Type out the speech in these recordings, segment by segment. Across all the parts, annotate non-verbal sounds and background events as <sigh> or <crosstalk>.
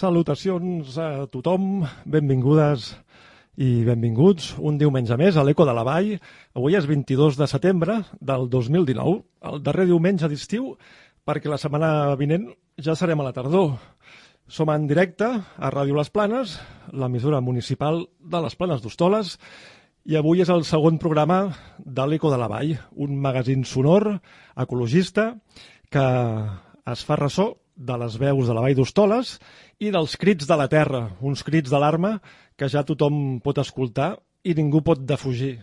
Salutacions a tothom, benvingudes i benvinguts un diumenge més a l'Eco de la Vall. Avui és 22 de setembre del 2019, el darrer diumenge d'estiu, perquè la setmana vinent ja serem a la tardor. Som en directe a Ràdio Les Planes, l'emissora municipal de les Planes d'Hostoles, i avui és el segon programa de l'Eco de la Vall, un magazín sonor, ecologista, que es fa ressò de les veus de la Vall d'Hostoles i dels crits de la terra, uns crits d'alarma que ja tothom pot escoltar i ningú pot defugir.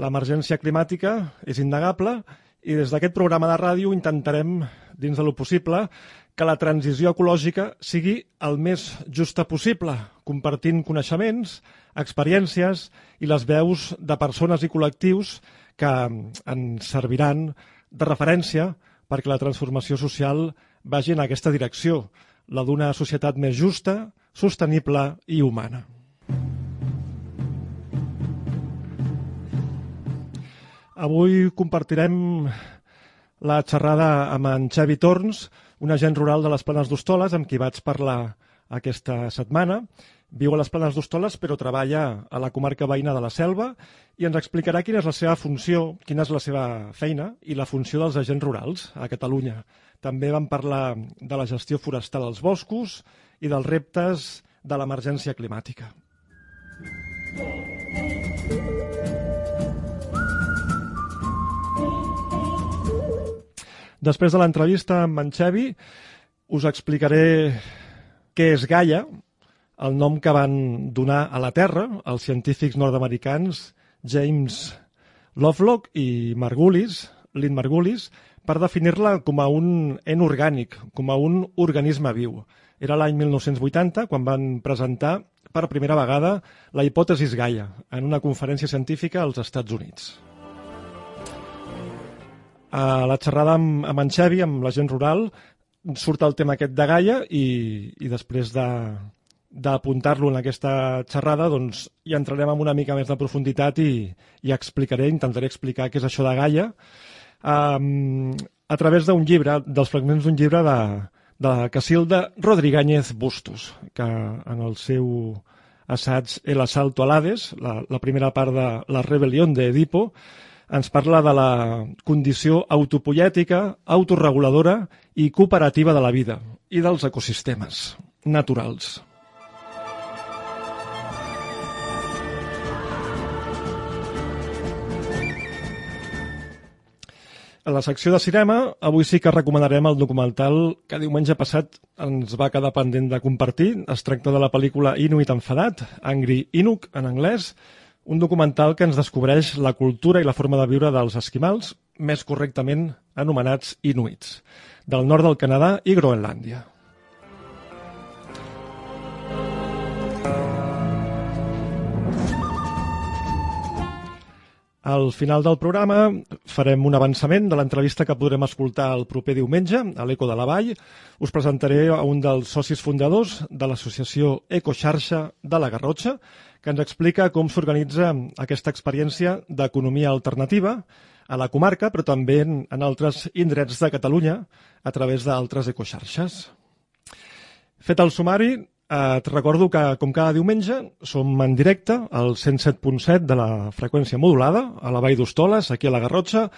L'emergència climàtica és innegable i des d'aquest programa de ràdio intentarem, dins de lo possible, que la transició ecològica sigui el més justa possible, compartint coneixements, experiències i les veus de persones i col·lectius que ens serviran de referència perquè la transformació social vagi en aquesta direcció, la d'una societat més justa, sostenible i humana. Avui compartirem la xerrada amb en Xavi Torns, un agent rural de les Planes d'Hostoles, amb qui vaig parlar aquesta setmana. Viu a les Planes d'Hostoles, però treballa a la comarca veïna de la Selva i ens explicarà quina és la seva funció, quina és la seva feina i la funció dels agents rurals a Catalunya. També vam parlar de la gestió forestal als boscos i dels reptes de l'emergència climàtica. Després de l'entrevista amb en Xevi, us explicaré què és Gaia, el nom que van donar a la Terra els científics nord-americans James Lovelock i Margulis, Lynn Margulis, per definir-la com a un en orgànic, com a un organisme viu. Era l'any 1980 quan van presentar per primera vegada la hipòtesi Gaia en una conferència científica als Estats Units. A la xerrada amb, amb en Xavi, amb la gent rural, surt el tema aquest de Gaia i, i després de, d'apuntar-lo en aquesta xerrada, doncs hi entrarem amb una mica més de profunditat i, i explicaré, intentaré explicar què és això de Gaia, um, a través d'un llibre, dels fragments d'un llibre de, de Casilda Rodríguez Bustos, que en el seu assaig El asalto a l'Hades, la, la primera part de La rebel·lió d'Edipo, ens parla de la condició autopoiètica, autorreguladora i cooperativa de la vida i dels ecosistemes naturals. A la secció de cinema, avui sí que recomanarem el documental que diumenge passat ens va quedar pendent de compartir. Es tracta de la pel·lícula Inuit enfadat, Angry Inuk en anglès, un documental que ens descobreix la cultura i la forma de viure dels esquimals, més correctament anomenats inuits, del nord del Canadà i Groenlàndia. Al final del programa farem un avançament de l'entrevista que podrem escoltar el proper diumenge a l'Eco de la Vall. Us presentaré a un dels socis fundadors de l'associació Ecoxarxa de la Garrotxa, que ens explica com s'organitza aquesta experiència d'economia alternativa a la comarca, però també en, altres indrets de Catalunya a través d'altres ecoxarxes. Fet el sumari, et recordo que, com cada diumenge, som en directe al 107.7 de la freqüència modulada, a la Vall d'Hostoles, aquí a la Garrotxa,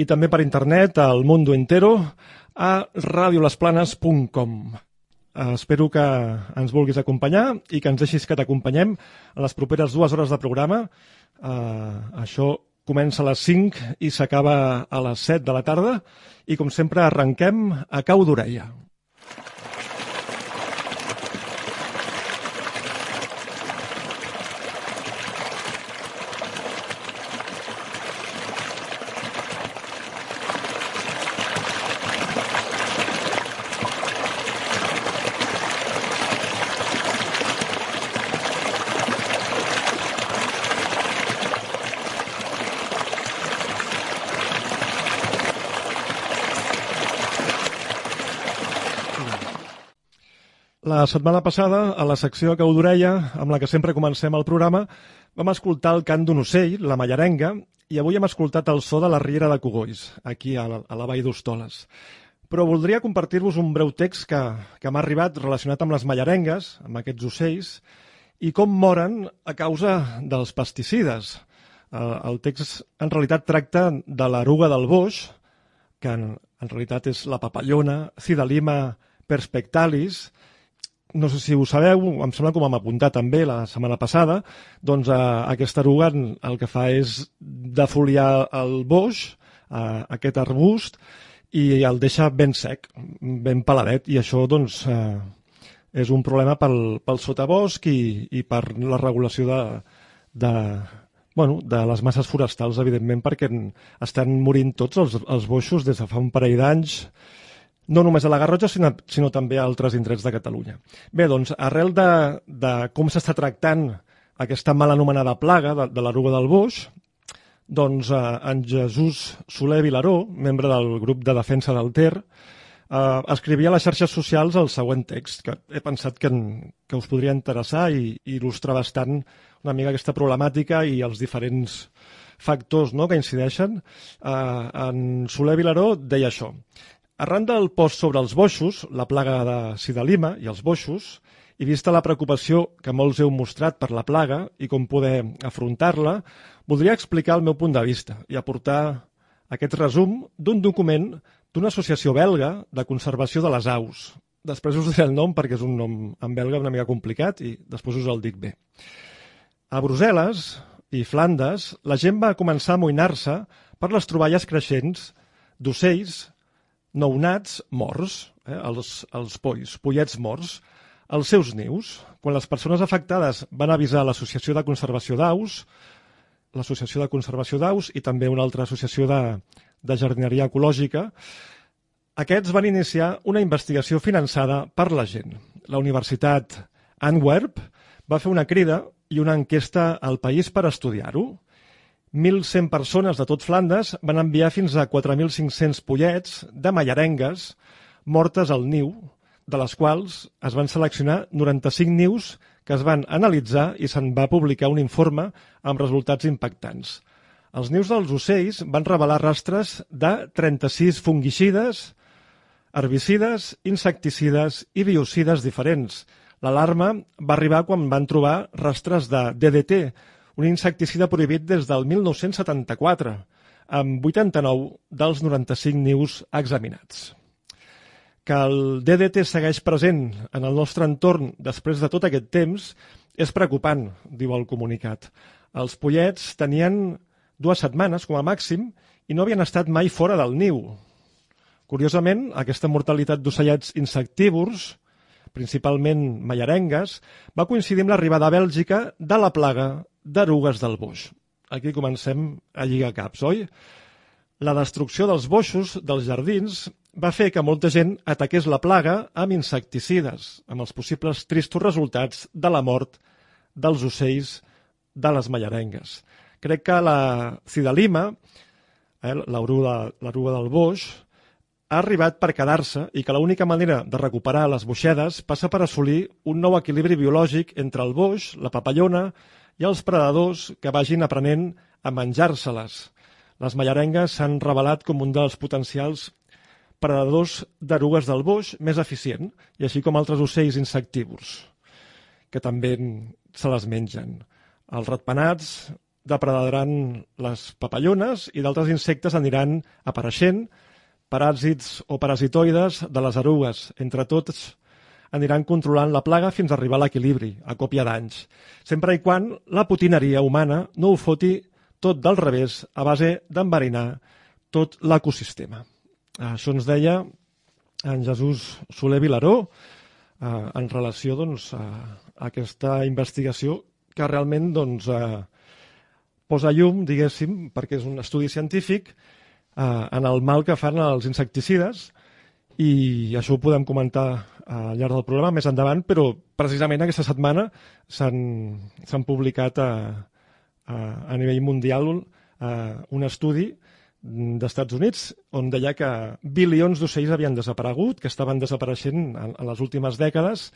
i també per internet al Mundo Entero a radiolesplanes.com. Eh, espero que ens vulguis acompanyar i que ens deixis que t'acompanyem a les properes dues hores de programa. Eh, això comença a les 5 i s'acaba a les 7 de la tarda i, com sempre, arrenquem a cau d'orella. La setmana passada, a la secció Cau d'Orella, amb la que sempre comencem el programa, vam escoltar el cant d'un ocell, la mallarenga, i avui hem escoltat el so de la Riera de Cogolls, aquí a la, a la Vall d'Hostoles. Però voldria compartir-vos un breu text que, que m'ha arribat relacionat amb les mallarengues, amb aquests ocells, i com moren a causa dels pesticides. El, el text en realitat tracta de l'eruga del boix, que en, en realitat és la papallona, Cidalima perspectalis, no sé si ho sabeu, em sembla que m'hem apuntat també la setmana passada, doncs eh, aquesta eruga el que fa és defoliar el boix, eh, aquest arbust, i el deixa ben sec, ben paladet, i això doncs, eh, és un problema pel, pel sotabosc i, i per la regulació de, de, bueno, de les masses forestals, evidentment, perquè estan morint tots els, els boixos des de fa un parell d'anys, no només a la Garrotxa, sinó, sinó també a altres indrets de Catalunya. Bé, doncs, arrel de, de com s'està tractant aquesta mal anomenada plaga de, de l'eruga del boix, doncs eh, en Jesús Soler Vilaró, membre del grup de defensa del Ter, eh, escrivia a les xarxes socials el següent text, que he pensat que, en, que us podria interessar i, i il·lustra bastant una mica aquesta problemàtica i els diferents factors no, que incideixen. Eh, en Soler Vilaró deia això. Arran del post sobre els boixos, la plaga de Sidalima i els boixos, i vista la preocupació que molts heu mostrat per la plaga i com poder afrontar-la, voldria explicar el meu punt de vista i aportar aquest resum d'un document d'una associació belga de conservació de les aus. Després us diré el nom perquè és un nom en belga una mica complicat i després us el dic bé. A Brussel·les i Flandes, la gent va començar a amoïnar-se per les troballes creixents d'ocells nounats morts, eh, els, els polls, pollets morts, als seus nius. Quan les persones afectades van avisar l'Associació de Conservació d'Aus, l'Associació de Conservació d'Aus i també una altra associació de, de jardineria ecològica, aquests van iniciar una investigació finançada per la gent. La Universitat Antwerp va fer una crida i una enquesta al país per estudiar-ho. 1.100 persones de tot Flandes van enviar fins a 4.500 pollets de mallarengues mortes al niu, de les quals es van seleccionar 95 nius que es van analitzar i se'n va publicar un informe amb resultats impactants. Els nius dels ocells van revelar rastres de 36 fungicides, herbicides, insecticides i biocides diferents. L'alarma va arribar quan van trobar rastres de DDT, un insecticida prohibit des del 1974, amb 89 dels 95 nius examinats. Que el DDT segueix present en el nostre entorn després de tot aquest temps és preocupant, diu el comunicat. Els pollets tenien dues setmanes com a màxim i no havien estat mai fora del niu. Curiosament, aquesta mortalitat d'ocellets insectívors, principalment mallarengues, va coincidir amb l'arribada a Bèlgica de la plaga d'erugues del boix. Aquí comencem a lligar caps, oi? La destrucció dels boixos, dels jardins, va fer que molta gent ataqués la plaga amb insecticides, amb els possibles tristos resultats de la mort dels ocells de les mallarengues. crec que la cidalima, eh, l'eruga del boix, ha arribat per quedar-se i que l'única manera de recuperar les boixedes passa per assolir un nou equilibri biològic entre el boix, la papallona i els predadors que vagin aprenent a menjar-se-les. Les mallarengues s'han revelat com un dels potencials predadors d'erugues del boix més eficient, i així com altres ocells insectívors, que també se les mengen. Els ratpenats depredaran les papallones i d'altres insectes aniran apareixent, paràsits o parasitoides de les erugues. Entre tots aniran controlant la plaga fins a arribar a l'equilibri, a còpia d'anys, sempre i quan la potineria humana no ho foti tot del revés a base d'enverinar tot l'ecosistema. Això ens deia en Jesús Soler Vilaró eh, en relació doncs, a aquesta investigació que realment doncs, eh, posa llum, diguéssim, perquè és un estudi científic, eh, en el mal que fan els insecticides i això ho podem comentar al llarg del programa més endavant, però precisament aquesta setmana s'han publicat a, a, a nivell mundial a, un estudi d'Estats Units on deia que bilions d'ocells havien desaparegut, que estaven desapareixent en, en les últimes dècades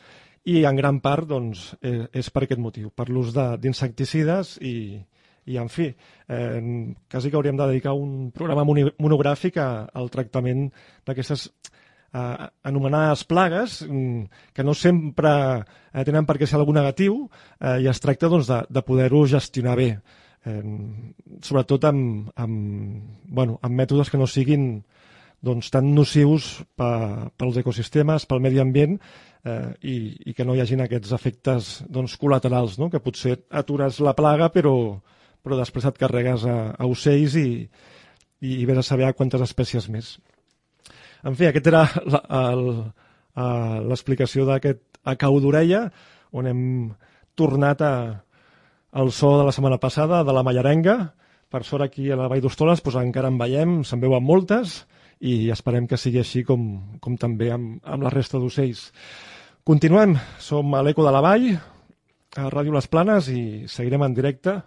i en gran part doncs, és, és per aquest motiu, per l'ús d'insecticides i, i en fi, eh, quasi que hauríem de dedicar un programa monogràfic al tractament d'aquestes eh, anomenades plagues, mm, que no sempre eh, tenen per què ser algú negatiu, eh, i es tracta doncs, de, de poder-ho gestionar bé, eh, sobretot amb, amb, bueno, amb mètodes que no siguin doncs, tan nocius per, pels ecosistemes, pel medi ambient, eh, i, i que no hi hagin aquests efectes doncs, col·laterals, no? que potser atures la plaga però, però després et carregues a, a ocells i, i, i vés a saber quantes espècies més. En fi, aquest era l'explicació d'aquest acau d'orella, on hem tornat a, al so de la setmana passada, de la Mallarenga. Per sort aquí a la Vall d'Hostoles doncs, encara en veiem, se'n veuen moltes, i esperem que sigui així com, com també amb, amb la resta d'ocells. Continuem, som a l'Eco de la Vall, a Ràdio Les Planes, i seguirem en directe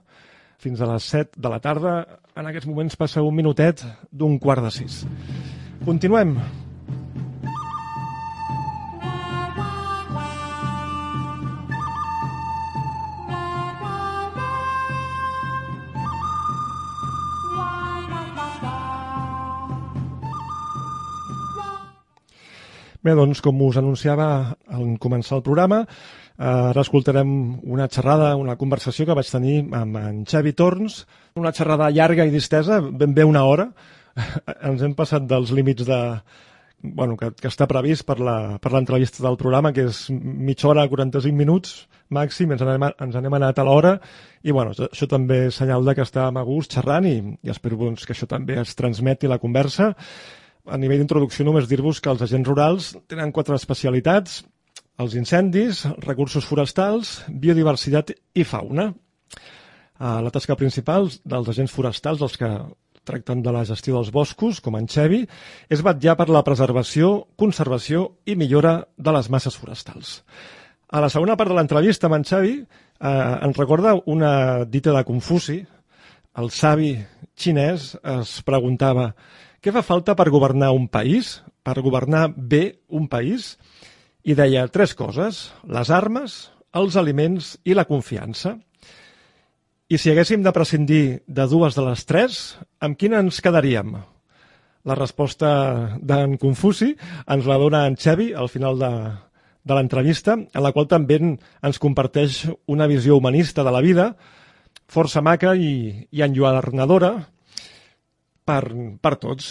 fins a les 7 de la tarda. En aquests moments passa un minutet d'un quart de sis. Continuem. Bé, doncs, com us anunciava en començar el programa, eh, ara escoltarem una xerrada, una conversació que vaig tenir amb en Xavi Torns, una xerrada llarga i distesa, ben bé una hora, <laughs> ens hem passat dels límits de, bueno, que, que està previst per l'entrevista del programa, que és mitja hora, 45 minuts màxim, ens anem, ens anem anat a l'hora, i bueno, això també és senyal de que estàvem a gust xerrant i, i espero doncs, que això també es transmeti la conversa. A nivell d'introducció només dir-vos que els agents rurals tenen quatre especialitats, els incendis, recursos forestals, biodiversitat i fauna. La tasca principal dels agents forestals, els que tractant de la gestió dels boscos, com en Xevi, és vetllar per la preservació, conservació i millora de les masses forestals. A la segona part de l'entrevista amb en Xavi eh, ens recorda una dita de Confuci. El savi xinès es preguntava què fa falta per governar un país, per governar bé un país? I deia tres coses, les armes, els aliments i la confiança. I si haguéssim de prescindir de dues de les tres, amb quina ens quedaríem? La resposta d'en Confuci ens la dona en Xevi al final de, de l'entrevista, en la qual també ens comparteix una visió humanista de la vida, força maca i, i enlluernadora per, per tots.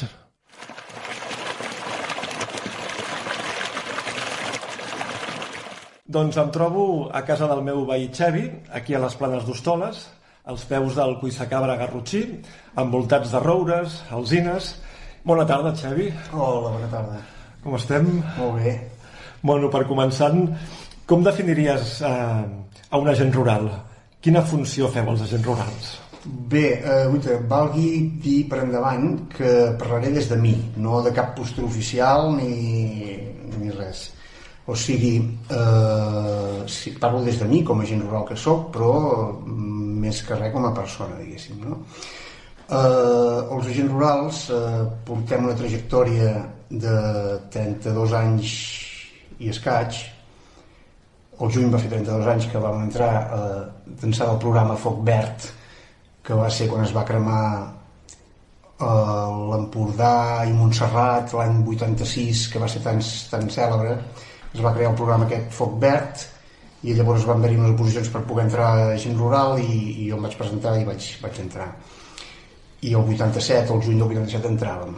Doncs em trobo a casa del meu veí Xevi, aquí a les Planes d'Hostoles, als peus del Cuissacabra Garrotxí, envoltats de roures, alzines. Bona tarda, Xavi. Hola, bona tarda. Com estem? Molt bé. Bueno, per començant, com definiries eh, a un agent rural? Quina funció feu els agents rurals? Bé, eh, Guita, valgui dir per endavant que parlaré des de mi, no de cap postura oficial ni, ni res. O sigui, eh, si parlo des de mi com a agent rural que sóc, però més que res com a persona, diguéssim, no? Eh, els agents rurals eh, portem una trajectòria de 32 anys i escaig. El juny va fer 32 anys que vam entrar a tensar el programa Foc Verd, que va ser quan es va cremar eh, l'Empordà i Montserrat l'any 86, que va ser tan, tan cèlebre, es va crear el programa aquest Foc Verd i llavors van haver-hi unes oposicions per poder entrar a gent rural i, i jo em vaig presentar i vaig, vaig entrar. I el 87, el juny del 87 entràvem.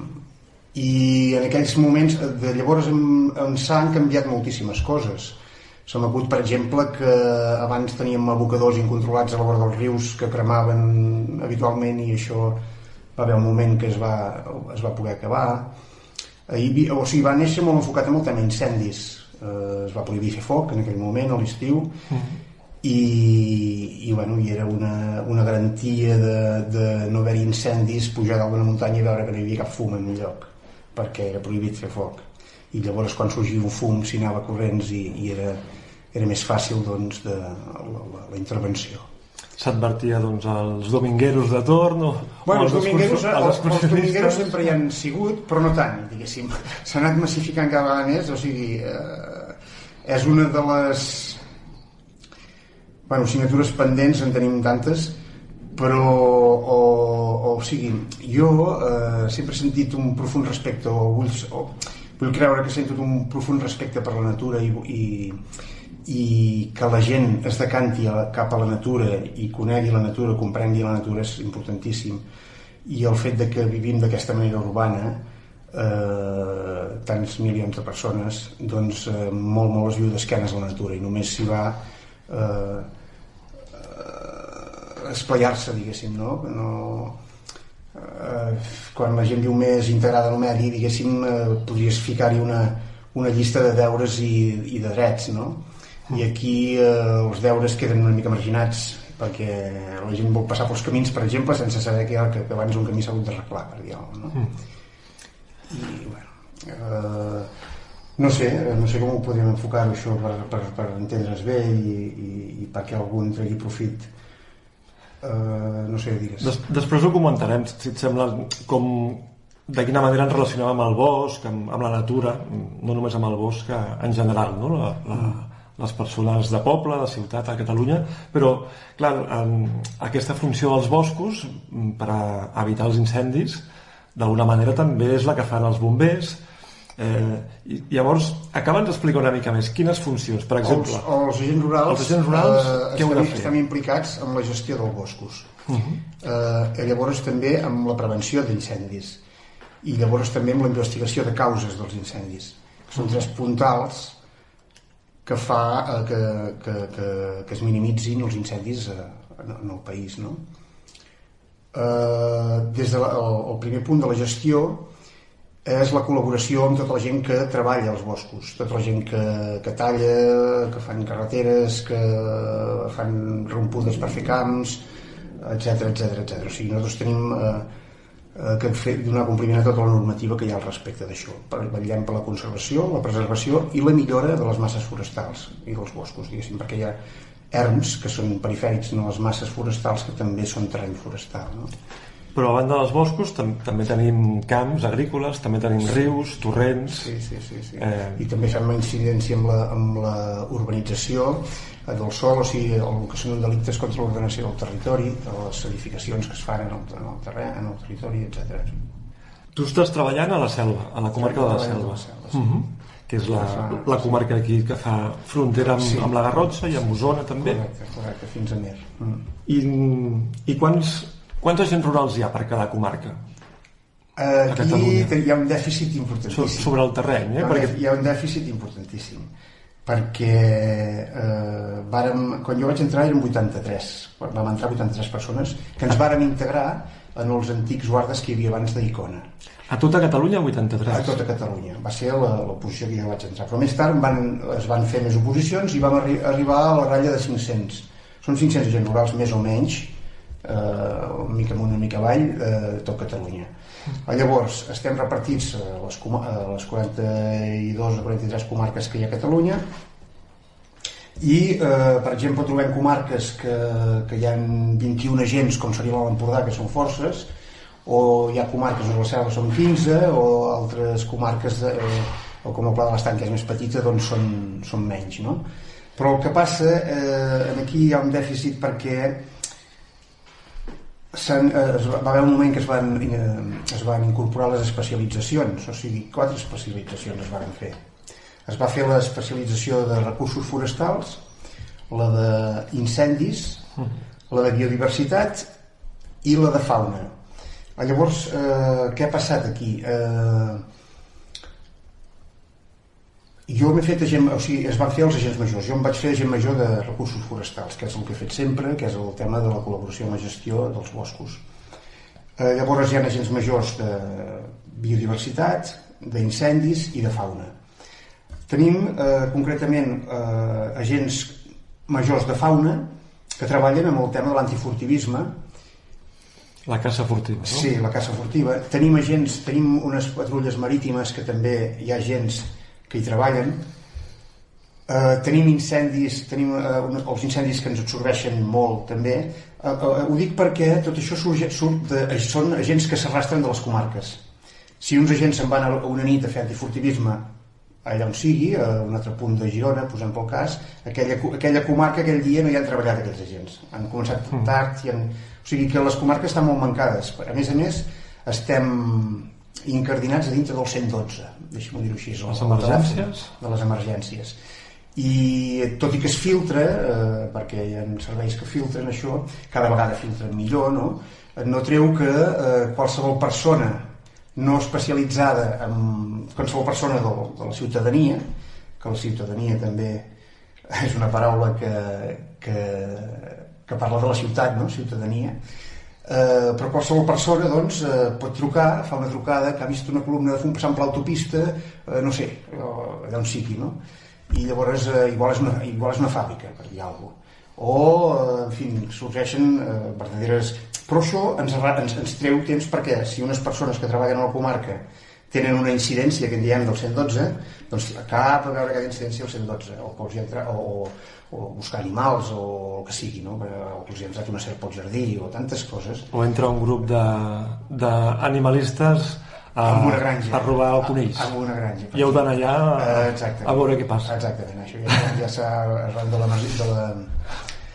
I en aquells moments de llavors en, en s'han canviat moltíssimes coses. Se m'acut per exemple que abans teníem abocadors incontrolats a la vora dels rius que cremaven habitualment i això va haver un moment que es va, es va poder acabar. Ahir, o sigui, va néixer molt enfocat en el tema incendis eh, es va prohibir fer foc en aquell moment a l'estiu uh -huh. i, i, bueno, i era una, una garantia de, de no haver incendis pujar dalt d'una muntanya i veure que no hi havia cap fum en un lloc perquè era prohibit fer foc. I llavors quan sorgia un fum s'hi anava corrents i, i era, era més fàcil doncs, de la, la, la intervenció. S'advertia doncs, als domingueros de torn o, bueno, o els, domingueros, els, els domingueros sempre hi han sigut però no tant, diguéssim. <laughs> S'ha anat massificant cada vegada més o sigui, eh, és una de les bueno, signatures pendents en tenim tantes però o, o, sigui jo eh, sempre he sentit un profund respecte o vull, o, vull creure que sento un profund respecte per la natura i, i i que la gent es decanti cap a la natura i conegui la natura, comprengui la natura és importantíssim. I el fet de que vivim d'aquesta manera urbana eh, tants milions de persones doncs eh, molt molt es viu d'esquenes a la natura i només s'hi va eh, eh, esplayar-se diguéssim no? no eh, quan la gent viu més integrada al medi diguéssim eh, podries ficar-hi una, una llista de deures i, i de drets no? i aquí eh, els deures queden una mica marginats perquè la gent vol passar pels camins per exemple sense saber que, que, abans un camí s'ha hagut d'arreglar per dir no? Mm. I bueno eh, no sé, no sé com ho podríem enfocar això per, per, per entendre's bé i, i, i perquè algú en tregui profit. Eh, no sé, digues. Des, després ho comentarem si et sembla com de quina manera ens relacionem amb el bosc, amb, amb la natura, no només amb el bosc en general, no? la, la, mm. les persones de poble, de ciutat a Catalunya, però clar, aquesta funció dels boscos mm, per a evitar els incendis d'alguna manera també és la que fan els bombers. Eh, i llavors acaba'ns d'explicar una mica més quines funcions, per exemple. Els, els agents rurals, els agents rurals eh, què estem, estem implicats en la gestió dels boscos. Uh -huh. eh, llavors també amb la prevenció d'incendis. I llavors també amb la investigació de causes dels incendis que són tres puntals que fa eh, que, que, que, que es minimitzin els incendis eh, en, en el país no? Eh, des del de el primer punt de la gestió és la col·laboració amb tota la gent que treballa als boscos, tota la gent que, que talla, que fan carreteres, que fan rompudes per fer camps, etc etc etc. O sigui, nosaltres tenim eh, eh, que fer, donar compliment a tota la normativa que hi ha al respecte d'això. Vetllem per la conservació, la preservació i la millora de les masses forestals i dels boscos, diguéssim, perquè hi ha erms que són perifèrics en les masses forestals que també són terreny forestal. No? Però a banda dels boscos tam també tenim camps agrícoles, també tenim rius, torrents... Sí, sí, sí. sí. Eh... I també fem incidència amb la, amb la urbanització eh, del sol, o sigui, el que són delictes contra l'ordenació del territori, de les edificacions que es fan en el, en el terreny, en el territori, etc. Tu estàs treballant a la selva, a la comarca sí, de la selva. La selva sí. uh -huh que és la, la comarca aquí que fa frontera amb, sí. amb la Garrotxa i amb Osona també. Correcte, correcte, fins a Mer. Mm. I, I quants Quants agents rurals hi ha per cada comarca? Aquí hi ha un dèficit importantíssim. Sobre el terreny, eh? Perquè... hi ha un dèficit importantíssim perquè eh, vàrem, quan jo vaig entrar eren 83 quan vam entrar 83 persones que ens vàrem integrar en els antics guardes que hi havia abans d'Icona a tota Catalunya 83? a tota Catalunya, va ser l'oposició que jo vaig entrar però més tard van, es van fer més oposicions i vam arri arribar a la ratlla de 500 són 500 agents rurals més o menys eh, una mica amunt, una mica avall, eh, tot Catalunya. Mm. Llavors, estem repartits a les, a les 42 o 43 comarques que hi ha a Catalunya I, eh, per exemple, trobem comarques que, que hi ha 21 agents, com seria l'Empordà, que són forces, o hi ha comarques on la selva són 15, o altres comarques, de, eh, o com el Pla de l'Estanc, que és més petita, doncs són, són menys, no? Però el que passa, eh, aquí hi ha un dèficit perquè eh, es va, va haver un moment que es van, eh, es van incorporar les especialitzacions, o sigui, quatre especialitzacions es van fer. Es va fer l'especialització de recursos forestals, la d'incendis, la de biodiversitat i la de fauna. Llavors, eh, què ha passat aquí? Eh, jo m'he fet agent, o sigui, es van fer els agents majors. Jo em vaig fer agent major de recursos forestals, que és el que he fet sempre, que és el tema de la col·laboració amb la gestió dels boscos. Eh, llavors hi ha agents majors de biodiversitat, d'incendis i de fauna. Tenim eh, concretament eh, agents majors de fauna que treballen amb el tema de l'antifurtivisme. La caça furtiva, no? Sí, la caça furtiva. Tenim agents, tenim unes patrulles marítimes que també hi ha agents que hi treballen. Eh, tenim incendis, tenim eh, els incendis que ens absorbeixen molt també. Eh, eh, ho dic perquè tot això surt, surt de, són agents que s'arrastren de les comarques. Si uns agents se'n van a una nit a fer antifurtivisme allà on sigui, a un altre punt de Girona, posem pel cas, aquella, aquella comarca aquell dia no hi han treballat aquells agents. Han començat mm. tard i han... O sigui que les comarques estan molt mancades. A més a més, estem incardinats a dintre del 112, deixa'm dir-ho així. Les emergències? De les emergències. I tot i que es filtra, eh, perquè hi ha serveis que filtren això, cada vegada filtren millor, no? no treu que eh, qualsevol persona no especialitzada en qualsevol persona de, de la ciutadania, que la ciutadania també <laughs> és una paraula que, que, que parla de la ciutat, no? ciutadania, eh, però qualsevol persona doncs, eh, pot trucar, fa una trucada que ha vist una columna de fum passant per l'autopista eh, no sé, allà on sigui no? i llavors eh, igual, és una, igual és una fàbrica per dir alguna cosa o, en fi, sorgeixen eh, verdaderes... Però això ens, ens, ens treu temps perquè si unes persones que treballen a la comarca tenen una incidència que en diem del 112, doncs cap a veure cada incidència al 112, o que els entra, o, o buscar animals o el que sigui, no? o que els ha entrat una serp pel jardí o tantes coses. O entra un grup d'animalistes a, una granja, a robar el conills. Amb una granja. I heu d'anar allà a, uh, a veure què passa. Exactament, això ja, ja s'ha arran de la,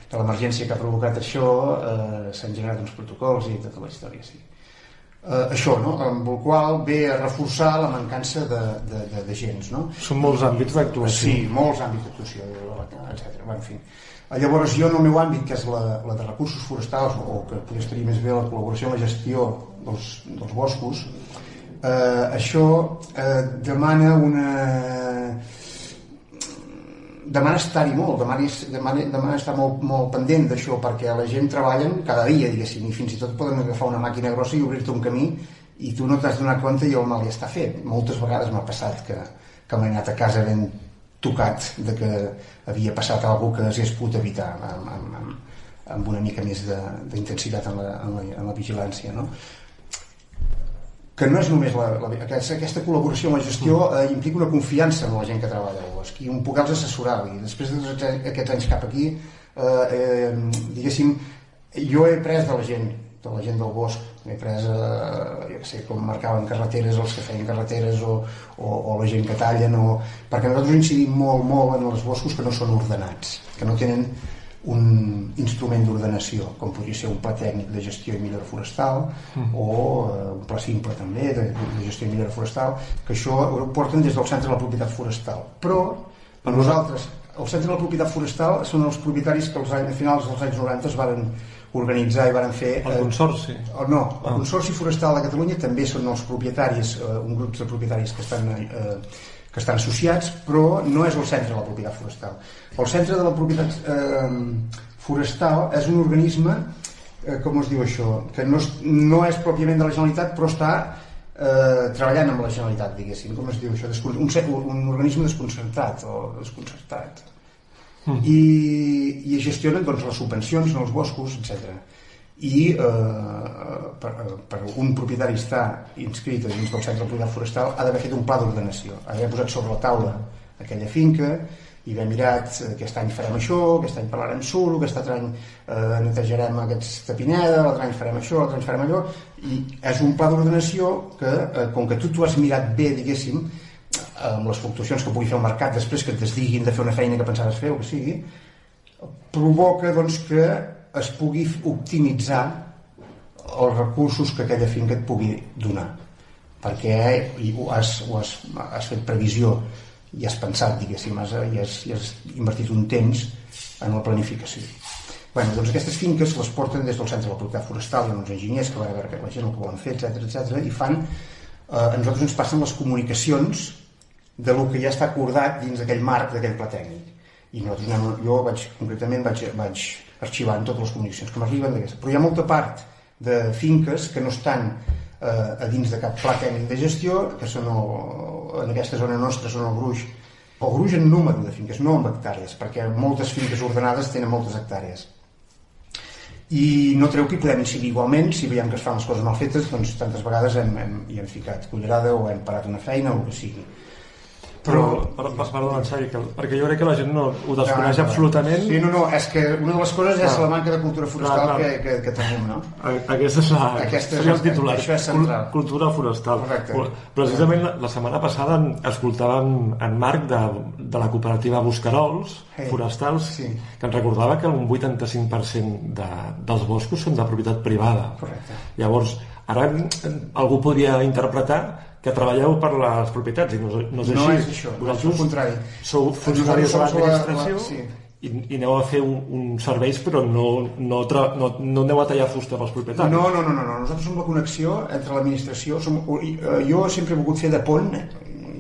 de l'emergència que ha provocat això eh, s'han generat uns protocols i tota la història, sí eh, això, no? amb el qual ve a reforçar la mancança de, de, de, de gens. No? Són molts àmbits d'actuació. Sí, molts àmbits d'actuació, etc. en fi. Llavors jo en el meu àmbit, que és la, la de recursos forestals, o que podria estar més bé la col·laboració amb la gestió dels, dels boscos, eh, això eh, demana una demana estar-hi molt, demana, demana, demana estar molt, molt pendent d'això, perquè la gent treballa cada dia, diguéssim, i fins i tot poden agafar una màquina grossa i obrir-te un camí i tu no t'has donat compte i el mal ja està fet. Moltes vegades m'ha passat que, que m'he anat a casa ben tocat de que havia passat alguna que s'hagués pogut evitar amb, amb, amb, amb una mica més d'intensitat en, la, en, la, en la vigilància. No? Que no és només la, la, aquesta, aquesta col·laboració amb la gestió eh, implica una confiança en la gent que treballa al bosc i un poder-los assessorar. I després de tots aquests anys cap aquí eh, eh, diguéssim jo he pres de la gent de la gent del bosc he pres eh, jo sé, com marcaven carreteres els que feien carreteres o, o, o la gent que tallen o, perquè nosaltres incidim molt molt en els boscos que no són ordenats que no tenen un instrument d'ordenació, com podria ser un pla tècnic de gestió i millora forestal mm. o uh, un pla simple també de, de gestió i millora forestal, que això ho porten des del Centre de la Propietat Forestal. Però per nosaltres, el Centre de la Propietat Forestal són els propietaris que als anys, a finals dels anys 90 es varen organitzar i varen fer... El Consorci? Eh, no, el ah. Consorci Forestal de Catalunya també són els propietaris, eh, un grup de propietaris que estan eh, que estan associats, però no és el centre de la propietat forestal. El centre de la propietat eh, forestal és un organisme, eh, com es diu això, que no és, no és pròpiament de la Generalitat, però està eh, treballant amb la Generalitat, diguéssim, com es diu això, un, un organisme desconcertat o desconcertat. Mm. I, i gestionen doncs, les subvencions en els boscos, etc i eh, per, per un propietari estar inscrit dins del centre de propietat forestal ha d'haver fet un pla d'ordenació. Ha d'haver posat sobre la taula aquella finca i haver mirat eh, aquest any farem això, aquest any parlarem solo, aquest altre any eh, netejarem aquesta pineda, l'altre any farem això, l'altre any farem allò, i és un pla d'ordenació que, eh, com que tu t'ho has mirat bé, diguéssim, amb les fluctuacions que pugui fer el mercat després que et desdiguin de fer una feina que pensaves fer o que sigui, provoca doncs, que es pugui optimitzar els recursos que aquella finca et pugui donar perquè i ho has, ho has, has fet previsió i has pensat, diguéssim, has, i, has, i has invertit un temps en la planificació. Bueno, doncs aquestes finques les porten des del centre de la propietat forestal i uns enginyers que van a veure que la gent el que volen fer, etc etc i fan, eh, a nosaltres ens passen les comunicacions de lo que ja està acordat dins d'aquell marc d'aquell pla tècnic. I nosaltres jo vaig, concretament vaig, vaig arxivant totes les comunicacions que m'arriben d'aquesta. Però hi ha molta part de finques que no estan eh, a dins de cap pla tècnic de gestió, que són el, en aquesta zona nostra són el gruix, el gruix en número de finques, no en hectàrees, perquè moltes finques ordenades tenen moltes hectàrees. I no treu que hi podem incidir igualment, si veiem que es fan les coses mal fetes, doncs tantes vegades hem, hem, hi hem ficat cullerada o hem parat una feina o el que sigui però, però perdó, en sèrio, que, perquè jo crec que la gent no ho desconeix clar, absolutament. Sí, no, no, és que una de les coses és la manca de cultura forestal clar, clar. Que, que, que tenim, no? Aquesta és la, Aquesta és el titular. Això és central. Cultura forestal. Correcte. Precisament la, la setmana passada escoltàvem en Marc de, de la cooperativa Buscarols, hey. forestals, sí. que ens recordava que un 85% de, dels boscos són de propietat privada. Correcte. Llavors, ara algú podria interpretar que treballeu per les propietats i no, no és no així. és això, no és el contrari. Sou funcionaris de l'administració la, sí. i, i aneu a fer un, un serveis però no, no, tra, no, no aneu a tallar fusta pels propietaris. No, no, no, no, no. nosaltres som la connexió entre l'administració. Som, eh, jo sempre he volgut fer de pont,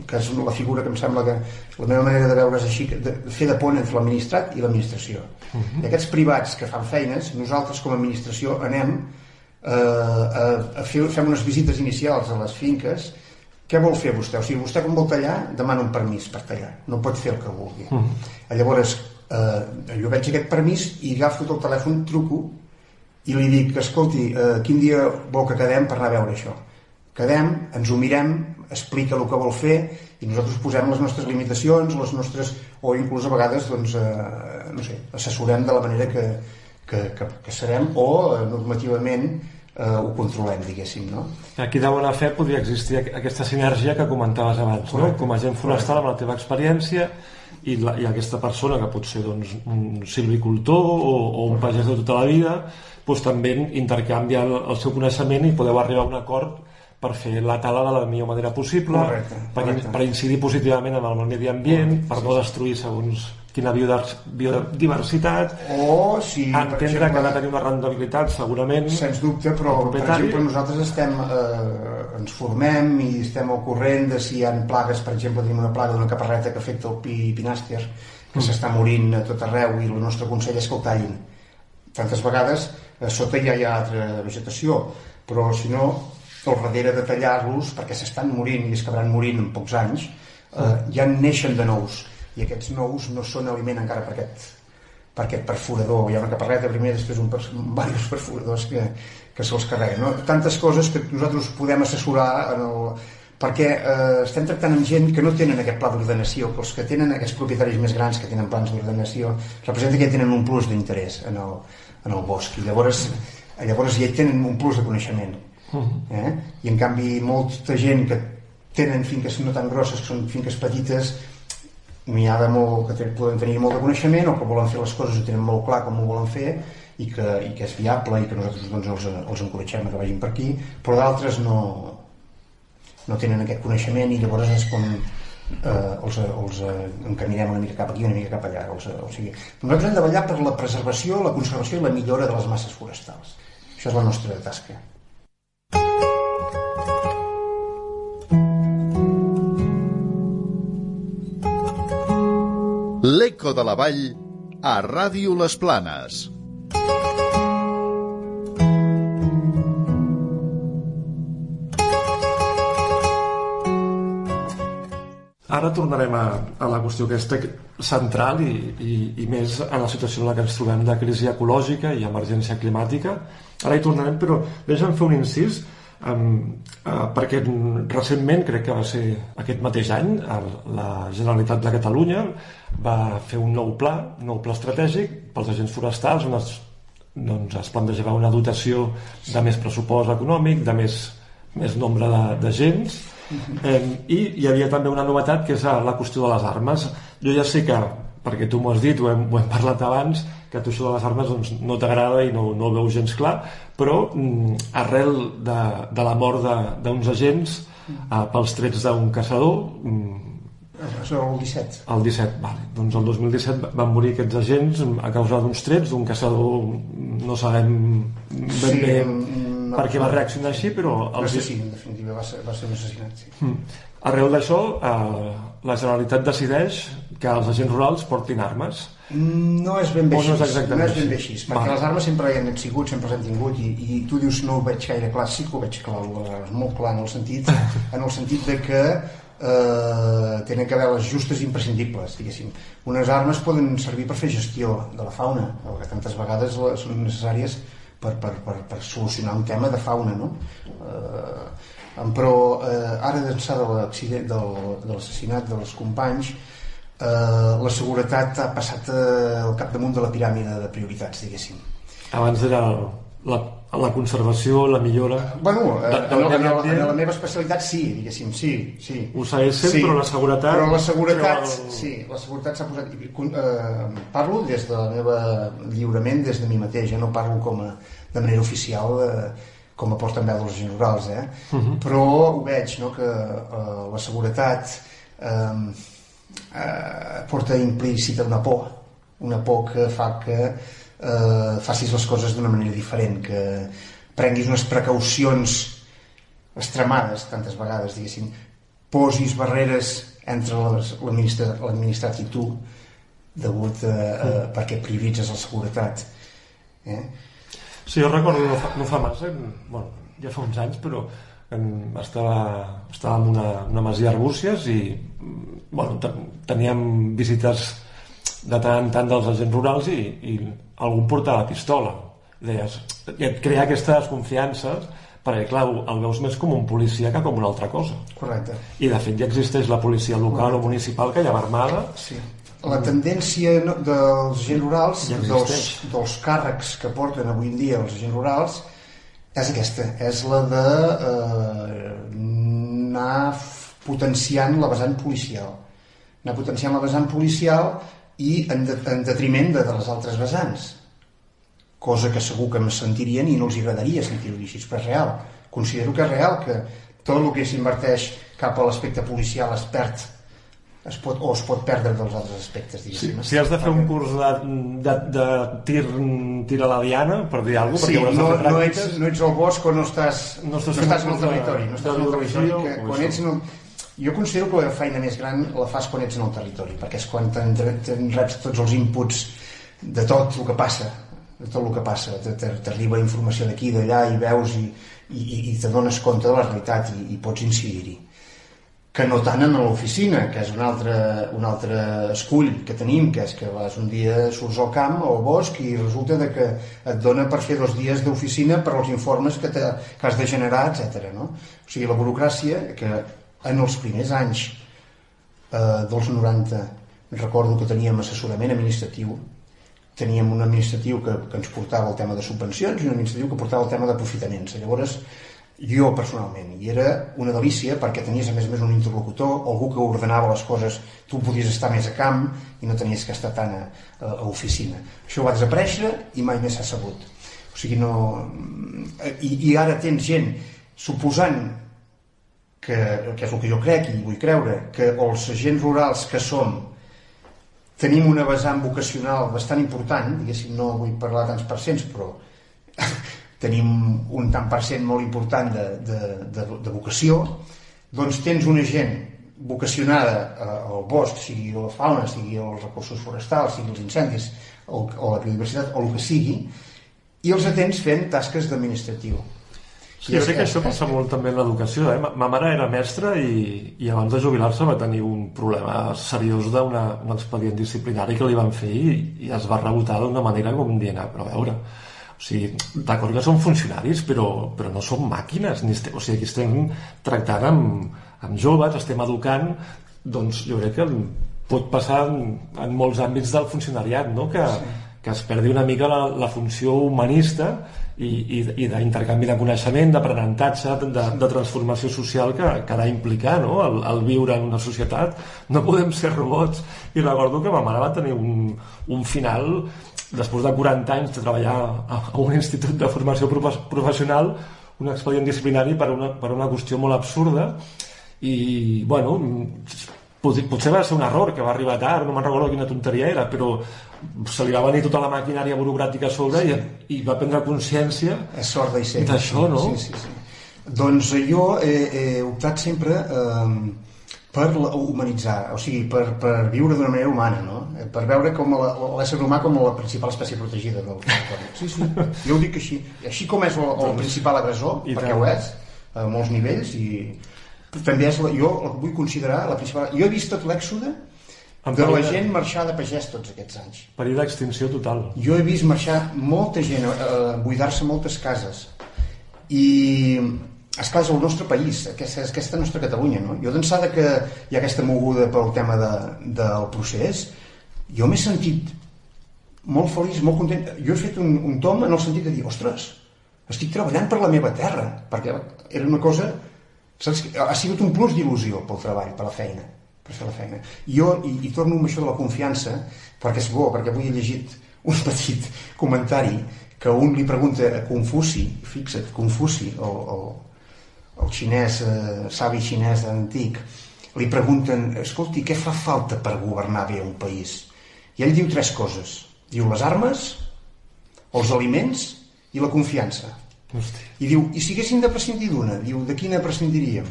que és la figura que em sembla que la meva manera de veure és així, de fer de pont entre l'administrat i l'administració. Uh -huh. I aquests privats que fan feines, nosaltres com a administració anem eh, a, a fer, fem unes visites inicials a les finques què vol fer vostè? O sigui, vostè com vol tallar, demana un permís per tallar. No pot fer el que vulgui. Uh Mm. -huh. Llavors, eh, jo veig aquest permís i agafo el telèfon, truco i li dic, escolti, eh, quin dia vol que quedem per anar a veure això? Quedem, ens ho mirem, explica el que vol fer i nosaltres posem les nostres limitacions, les nostres, o inclús a vegades, doncs, eh, no sé, assessorem de la manera que, que, que, que serem o eh, normativament eh, ho controlem, diguéssim, no? Aquí de bona fe podria existir aquesta sinergia que comentaves abans, no? com a agent forestal amb la teva experiència i, la, i aquesta persona que pot ser doncs, un silvicultor o, o un pagès de tota la vida doncs, també intercanvia el, el seu coneixement i podeu arribar a un acord per fer la tala de la millor manera possible, correcte, correcte. Per, per incidir positivament en el medi ambient, per no destruir segons quina biodiversitat o si entendre exemple, que ha de tenir una rendibilitat segurament sens dubte però per exemple nosaltres estem eh, ens formem i estem al corrent de si hi ha plagues per exemple tenim una plaga d'una caparreta que afecta el pi pinàster que mm. s'està morint a tot arreu i el nostre consell és que el tallin tantes vegades a sota ja hi ha altra vegetació però si no al darrere de tallar-los perquè s'estan morint i es acabaran morint en pocs anys eh, mm. ja neixen de nous i aquests nous no són aliment encara per aquest, per aquest perforador. Hi ha una caparreta primer, després un, diversos perforadors que, que se'ls carreguen. No? Tantes coses que nosaltres podem assessorar en el, perquè eh, estem tractant amb gent que no tenen aquest pla d'ordenació, que els que tenen aquests propietaris més grans que tenen plans d'ordenació representa que tenen un plus d'interès en, el, en el bosc i llavors, llavors ja tenen un plus de coneixement eh? i en canvi molta gent que tenen finques no tan grosses, que són finques petites n'hi ha de molt, que poden tenir molt de coneixement o que volen fer les coses i tenen molt clar com ho volen fer i que, i que és viable i que nosaltres doncs, els, els encoratgem que vagin per aquí però d'altres no, no tenen aquest coneixement i llavors és com eh, els, els encaminem una mica cap aquí una mica cap allà els, o sigui, nosaltres hem de ballar per la preservació, la conservació i la millora de les masses forestals. Això és la nostra tasca L'Eco de la Vall a Ràdio Les Planes. Ara tornarem a, a la qüestió aquesta central i, i, i més en la situació en la que ens trobem de crisi ecològica i emergència climàtica. Ara hi tornarem, però deixa'm fer un incís Um, uh, perquè recentment, crec que va ser aquest mateix any, el, la Generalitat de Catalunya va fer un nou pla, un nou pla estratègic pels agents forestals on es, doncs, es plantejava una dotació de més pressupost econòmic, de més, més nombre d'agents eh, i hi havia també una novetat que és la qüestió de les armes. Jo ja sé que, perquè tu m'ho has dit, ho hem, ho hem parlat abans, que tu això de les armes doncs, no t'agrada i no, no ho veus gens clar, però mm, arrel de, de la mort d'uns agents eh, pels trets d'un caçador... Mm, això el 17. El 17, vale. Doncs el 2017 van morir aquests agents a causa d'uns trets d'un caçador, no sabem ben sí, bé no, per què va reaccionar així, però... El... Assassí, en definitiva, va ser, va ser un assassinat, sí. Mm. Arrel d'això, eh, la Generalitat decideix que els agents rurals portin armes no és ben bé així. No és, no és ben bé així, perquè vale. les armes sempre hi han sigut, sempre s'han tingut, i, i tu dius no ho veig gaire clar, sí que ho veig clar, és molt clar en el sentit, <laughs> en el sentit de que eh, tenen que haver les justes i imprescindibles, diguéssim. Unes armes poden servir per fer gestió de la fauna, que tantes vegades són necessàries per, per, per, per solucionar un tema de fauna, no? Eh, però eh, ara d'ençà de l'accident, de l'assassinat dels companys, eh, la seguretat ha passat eh, al capdamunt de la piràmide de prioritats, diguéssim. Abans era la, la conservació, la millora... Bueno, eh, de, de en, en, la, en la meva especialitat sí, diguéssim, sí. sí. Ho segueix sent, sí, però la seguretat... Però la seguretat, el... sí, la seguretat s'ha posat... Eh, parlo des de la meva lliurement, des de mi mateix, ja no parlo com a, de manera oficial eh, com a portaveu dels generals, eh? Uh mhm. -huh. però ho veig, no?, que eh, la seguretat eh, eh, porta implícita una por, una por que fa que eh, facis les coses d'una manera diferent, que prenguis unes precaucions extremades tantes vegades, diguéssim, posis barreres entre l'administrat i tu degut a, a, mm. perquè prioritzes la seguretat. Eh? Sí, jo recordo, no fa, no fa massa, bueno, ja fa uns anys, però estava, estava en una, una masia arbúcies i bueno, teníem visites de tant en tant dels agents rurals i, i algú portava la pistola. Deies, i et crea aquesta desconfiança perquè clar, el veus més com un policia que com una altra cosa. Correcte. I de fet ja existeix la policia local Correcte. o municipal que ja va armada. Sí. la tendència dels agents rurals ja dels, dels càrrecs que porten avui en dia els agents rurals és aquesta, és la de eh, anar potenciant la vessant policial. Anar potenciant la vessant policial i en, de, en detriment de, de les altres vessants. Cosa que segur que em sentirien i no els agradaria sentir-ho així, però és real. Considero que és real que tot el que s'inverteix cap a l'aspecte policial es perd es pot, o es pot perdre dels altres aspectes sí, si has de fer un curs de, de, de tir, tir a la diana per dir alguna cosa sí, perquè no, no, ets, no ets al bosc o no estàs, no estàs, no estàs en el territori no estàs en el territori que, quan ets en el, jo considero que la feina més gran la fas quan ets en el territori perquè és quan te'n reps tots els inputs de tot el que passa de tot el que passa t'arriba informació d'aquí, d'allà i veus i, i, i te dones compte de la realitat i, i pots incidir-hi que no tant en l'oficina, que és un altre, un altre escull que tenim, que és que vas un dia surts al camp o al bosc i resulta de que et dona per fer dos dies d'oficina per als informes que, te, que has de generar, etc. No? O sigui, la burocràcia, que en els primers anys eh, dels 90 recordo que teníem assessorament administratiu, teníem un administratiu que, que ens portava el tema de subvencions i un administratiu que portava el tema d'aprofitaments. Llavors, jo personalment, i era una delícia perquè tenies a més a més un interlocutor, algú que ordenava les coses, tu podies estar més a camp i no tenies que estar tant a, a, a oficina. Això va desaparèixer i mai més s'ha sabut. O sigui, no... I, I ara tens gent suposant que, que és el que jo crec i vull creure, que els agents rurals que som tenim una vessant vocacional bastant important, diguéssim, no vull parlar tants percents, però <laughs> tenim un tant per cent molt important de, de, de, de vocació, doncs tens una gent vocacionada eh, al bosc, sigui la fauna, sigui els recursos forestals, sigui els incendis o, o la biodiversitat, o el que sigui, i els atens fent tasques d'administratiu. Sí, jo crec que això passa molt també en l'educació. Eh? Ma mare era mestra i, i abans de jubilar-se va tenir un problema seriós d'un expedient disciplinari que li van fer i, i es va rebotar d'una manera com dient, ah, però a veure, O sigui, d'acord que són funcionaris, però, però no són màquines. Ni estem, o sigui, aquí estem tractant amb, amb joves, estem educant, doncs jo crec que pot passar en, en molts àmbits del funcionariat, no? que, sí. que es perdi una mica la, la funció humanista i, i, i d'intercanvi de coneixement, d'aprenentatge, de, de transformació social que, que ha d'implicar no? el, el viure en una societat. No podem ser robots. I recordo que ma mare va tenir un, un final després de 40 anys de treballar a, a un institut de formació professional un expedient disciplinari per una, per una qüestió molt absurda i, bueno, potser va ser un error que va arribar tard, no me'n recordo quina tonteria era, però se li va venir tota la maquinària burocràtica a sobre i, i va prendre consciència és sorda i seca d'això, no? Sí, sí, sí. Doncs jo he, he optat sempre eh, per humanitzar, o sigui, per, per viure d'una manera humana, no? per veure com l'ésser humà com la principal espècie protegida del territori. Sí, sí, jo ho dic així. Així com és el, el doncs principal agressor, I perquè tant. ho és, a molts nivells, i també és la, jo el vull considerar la principal... Jo he vist tot l'èxode de la gent marxar de pagès tots aquests anys. Perill d'extinció total. Jo he vist marxar molta gent, eh, buidar-se moltes cases. I, esclar, és el nostre país, aquesta, aquesta nostra Catalunya, no? Jo d'ençà que hi ha aquesta moguda pel tema de, del procés, jo m'he sentit molt feliç, molt content. Jo he fet un, un tom en el sentit de dir, ostres, estic treballant per la meva terra, perquè era una cosa Saps? Ha sigut un plus d'il·lusió pel treball, per la feina, per fer la feina. I jo, i, i torno amb això de la confiança, perquè és bo, perquè avui he llegit un petit comentari que un li pregunta a Confuci, fixa't, Confuci, el, el, el xinès, eh, savi xinès antic, li pregunten, escolti, què fa falta per governar bé un país? I ell diu tres coses. Diu les armes, els aliments i la confiança. Hosti. I diu, i si haguéssim de prescindir d'una? Diu, de quina prescindiríem?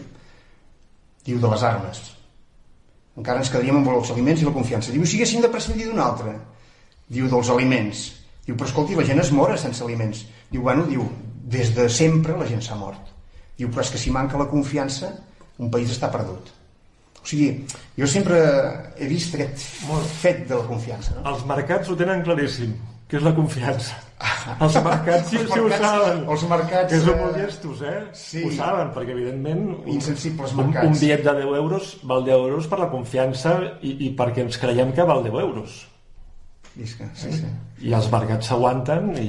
Diu, de les armes. Encara ens quedaríem amb els aliments i la confiança. Diu, si haguéssim de prescindir d'una altra? Diu, dels aliments. Diu, però escolti, la gent es mora sense aliments. Diu, bueno, diu, des de sempre la gent s'ha mort. Diu, però és que si manca la confiança, un país està perdut. O sigui, jo sempre he vist aquest fet de la confiança. No? Els mercats ho tenen claríssim, que és la confiança. <laughs> Els mercats sí, sí ho saben. Els mercats... Que són molt llestos, eh? Sí. Ho saben, perquè evidentment... Insensibles mercats. Un, un bitllet de 10 euros val 10 euros per la confiança i, i perquè ens creiem que val 10 euros. Visca, sí, sí. I els mercats s'aguanten i,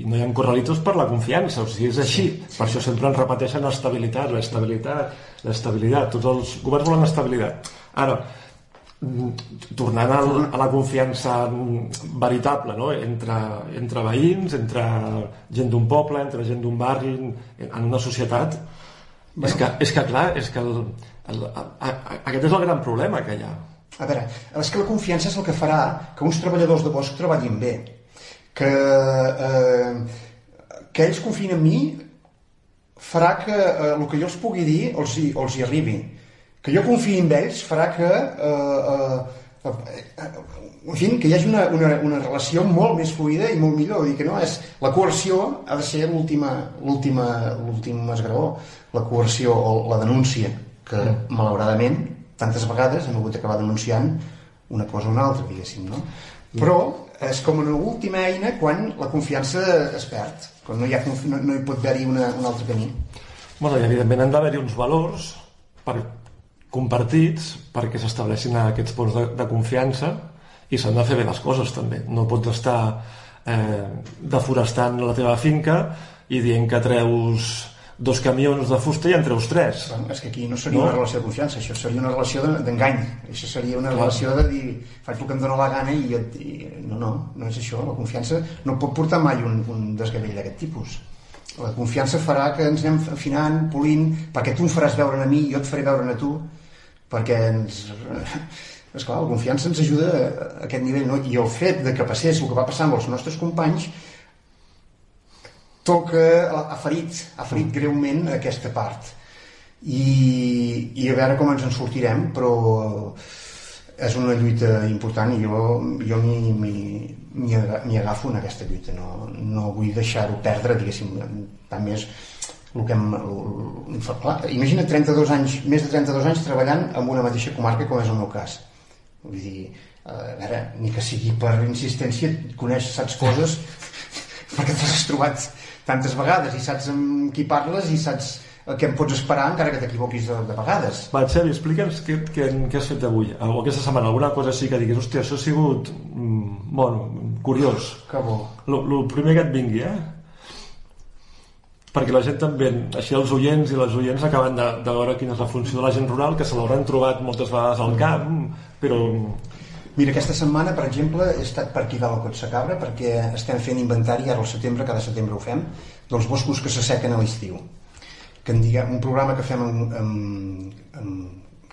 i no hi ha corralitos per la confiança, o sigui, és així. Sí, sí. Per això sempre ens repeteixen l'estabilitat, l'estabilitat, l'estabilitat. Tots els governs volen estabilitat. Ara, tornant al, a la confiança veritable no? entre, entre veïns, entre gent d'un poble, entre gent d'un barri, en una societat, bueno. és, que, és que clar, és que el, el, a, a, aquest és el gran problema que hi ha. A veure, és que la confiança és el que farà que uns treballadors de bosc treballin bé, que, eh, que ells confien en mi farà que eh, el que jo els pugui dir els hi, els hi arribi que jo confiï en ells farà que eh, eh, eh, en fi, que hi hagi una, una, una relació molt més fluida i molt millor. Dir que no és, la coerció ha de ser l'últim esgraó, la coerció o la denúncia, que mm. malauradament tantes vegades hem hagut d'acabar denunciant una cosa o una altra, diguéssim, no? Però és com una última eina quan la confiança es perd, quan no hi, ha, no, no hi pot haver-hi un altre camí. Bueno, i evidentment han d'haver-hi uns valors per compartits perquè s'estableixin aquests punts de, de confiança i s'han de fer bé les coses també. No pots estar eh, deforestant la teva finca i dient que treus dos camions de fusta i en treus tres. Bueno, és que aquí no seria no? una relació de confiança, això seria una relació d'engany. Això seria una Clar. relació de dir faig el que em dóna la gana i, i no, no, no és això. La confiança no pot portar mai un, un desgavell d'aquest tipus. La confiança farà que ens anem afinant, polint, perquè tu em faràs veure a mi i jo et faré veure a tu perquè ens... Esclar, la confiança ens ajuda a aquest nivell, no? I el fet de que passés el que va passar amb els nostres companys toca, ha ferit, ha ferit mm. greument aquesta part. I, i a veure com ens en sortirem, però és una lluita important i jo, jo m'hi agafo en aquesta lluita, no, no vull deixar-ho perdre, diguéssim, tant més el que hem, el, clar, imagina 32 anys, més de 32 anys treballant en una mateixa comarca com és el meu cas vull dir, a veure, ni que sigui per insistència coneix, saps coses <laughs> perquè t'has trobat tantes vegades i saps amb qui parles i saps què em pots esperar encara que t'equivoquis de, de vegades. Va, Xavi, explica'ns què, què, què has fet avui, o aquesta setmana, alguna cosa així que diguis, hòstia, això ha sigut, mm, bueno, curiós. Que bo. El primer que et vingui, eh? Perquè la gent també, així els oients i les oients acaben de, de veure quina és la funció de la gent rural, que se l'hauran trobat moltes vegades al camp, però... Mira, aquesta setmana, per exemple, he estat per aquí dalt al Cabra perquè estem fent inventari, ara al setembre, cada setembre ho fem, dels boscos que s'assequen a l'estiu. Que en diguem, un programa que fem en, en, en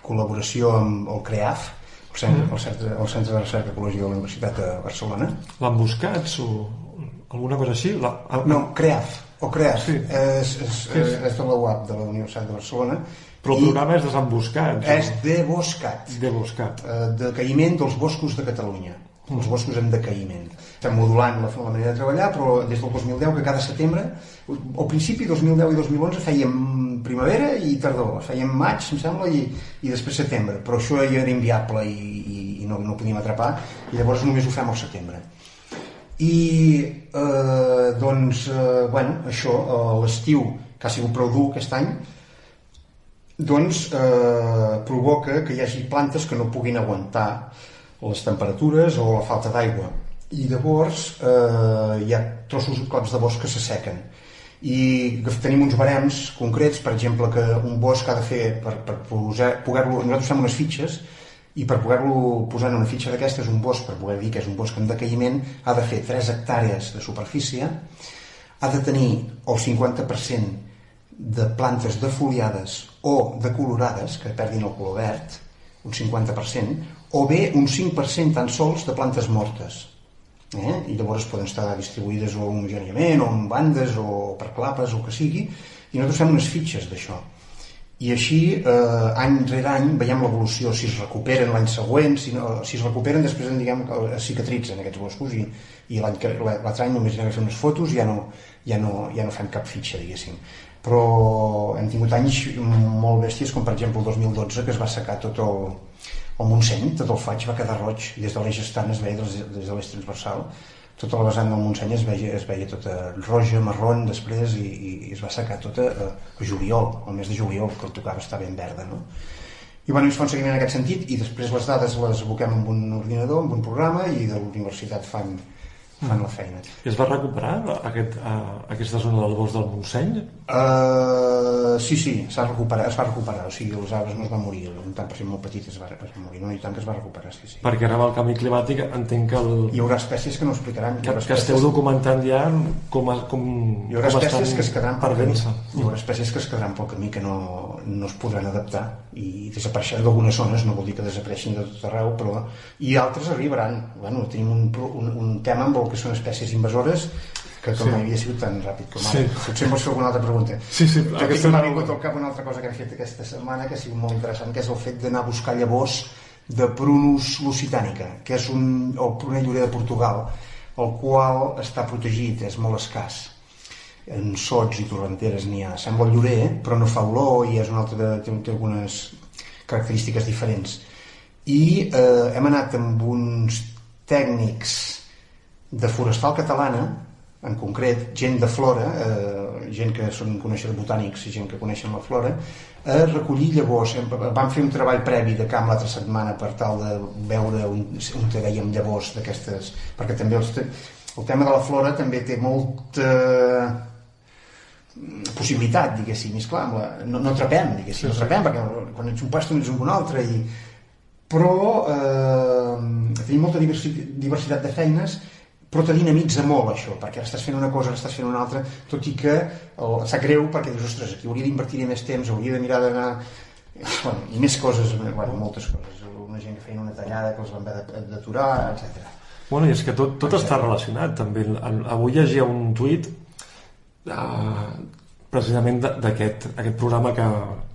col·laboració amb el CREAF, el Centre, mm. el Centre, el Centre de Recerca Ecològica de la Universitat de Barcelona. L'emboscats o alguna cosa així? La... No, CREAF, o CREAF, sí. és, és, és, és de la UAP, de la Universitat de Barcelona. Però el programa és desemboscat. És de boscat. De boscat. Eh, de caïment dels boscos de Catalunya. Mm. Els boscos en decaïment. Estem modulant la, la manera de treballar, però des del 2010, que cada setembre, al principi 2010 i 2011 fèiem primavera i tardor, fèiem maig, em sembla, i, i després setembre, però això ja era inviable i, i, i no, no podíem atrapar, i llavors només ho fem al setembre i eh, doncs, eh, bueno, això, eh, l'estiu, que ha sigut prou dur aquest any, doncs eh, provoca que hi hagi plantes que no puguin aguantar les temperatures o la falta d'aigua. I llavors eh, hi ha trossos i de bosc que s'assequen. I tenim uns barems concrets, per exemple, que un bosc ha de fer per, per poder-lo... Nosaltres fem unes fitxes i per poder-lo posar en una fitxa d'aquestes, un bosc, per poder dir que és un bosc en decaïment, ha de fer 3 hectàrees de superfície, ha de tenir el 50% de plantes defoliades o decolorades, que perdin el color verd, un 50%, o bé un 5% tan sols de plantes mortes. Eh? I llavors poden estar distribuïdes o homogèniament, o en bandes, o per clapes, o que sigui, i nosaltres fem unes fitxes d'això i així eh, any rere any veiem l'evolució, si es recuperen l'any següent, si, no, si es recuperen després diguem es cicatritzen aquests boscos i, i l'altre any només anem a fer unes fotos i ja no, ja, no, ja no fem cap fitxa, diguéssim. Però hem tingut anys molt bèsties, com per exemple el 2012, que es va secar tot el, el Montseny, tot el faig va quedar roig, des de l'eix estant es veia des, des de l'eix transversal, tota la vessant del Montseny es veia, es veia tota roja, marron després i, i, es va secar tota a juliol, el mes de juliol que el tocava estar ben verda no? i bueno, ens fa un seguiment en aquest sentit i després les dades les aboquem amb un ordinador amb un programa i de la universitat fan, fan la feina. I es va recuperar aquest, uh, aquesta zona del bosc del Montseny? Uh, sí, sí, s'ha recuperat, es va recuperar, o sigui, els arbres no es van morir, un tant per ser molt petit es va, es va morir, no, i tant que es va recuperar, sí, sí. Perquè ara amb el canvi climàtic entenc que el... Hi haurà espècies que no explicaran. Que, que esteu documentant ja com, com, hi haurà com espècies que es quedaran per camí. Hi haurà espècies que es quedaran pel camí que no, no es podran adaptar i desapareixeran d'algunes zones, no vol dir que desapareixin de tot arreu, però i altres arribaran. Bueno, tenim un, un, un tema amb el que són espècies invasores que com sí. havia sigut tan ràpid com ara. Sí. Potser em vols fer alguna altra pregunta. Sí, sí. Aquesta m'ha vingut al cap una altra cosa que hem fet aquesta setmana que ha sigut molt interessant, que és el fet d'anar a buscar llavors de Prunus lusitànica, que és un, el llorer de Portugal, el qual està protegit, és molt escàs. En sots i torrenteres n'hi ha. Sembla el llorer, però no fa olor i és un altre, té, té algunes característiques diferents. I eh, hem anat amb uns tècnics de Forestal Catalana, en concret, gent de flora, eh, gent que són coneixedors botànics i gent que coneixen la flora, a recollir llavors. Vam fer un treball previ de camp l'altra setmana per tal de veure on, on te dèiem llavors d'aquestes... perquè també els, el tema de la flora també té molta possibilitat, diguéssim, és clar, la, no, no trapem, diguéssim, no trapem, perquè quan ets un pasto no ets un altre, i, però eh, tenim molta diversitat de feines però te dinamitza molt això, perquè estàs fent una cosa, estàs fent una altra, tot i que el, sap greu perquè dius, ostres, aquí hauria d'invertir més temps, hauria de mirar d'anar... <laughs> Bueno, I més coses, bueno, moltes coses. Una gent que feia una tallada que els van haver d'aturar, etc. Bueno, i és que tot, tot està relacionat, també. Avui llegia un tuit uh, precisament d'aquest aquest programa que,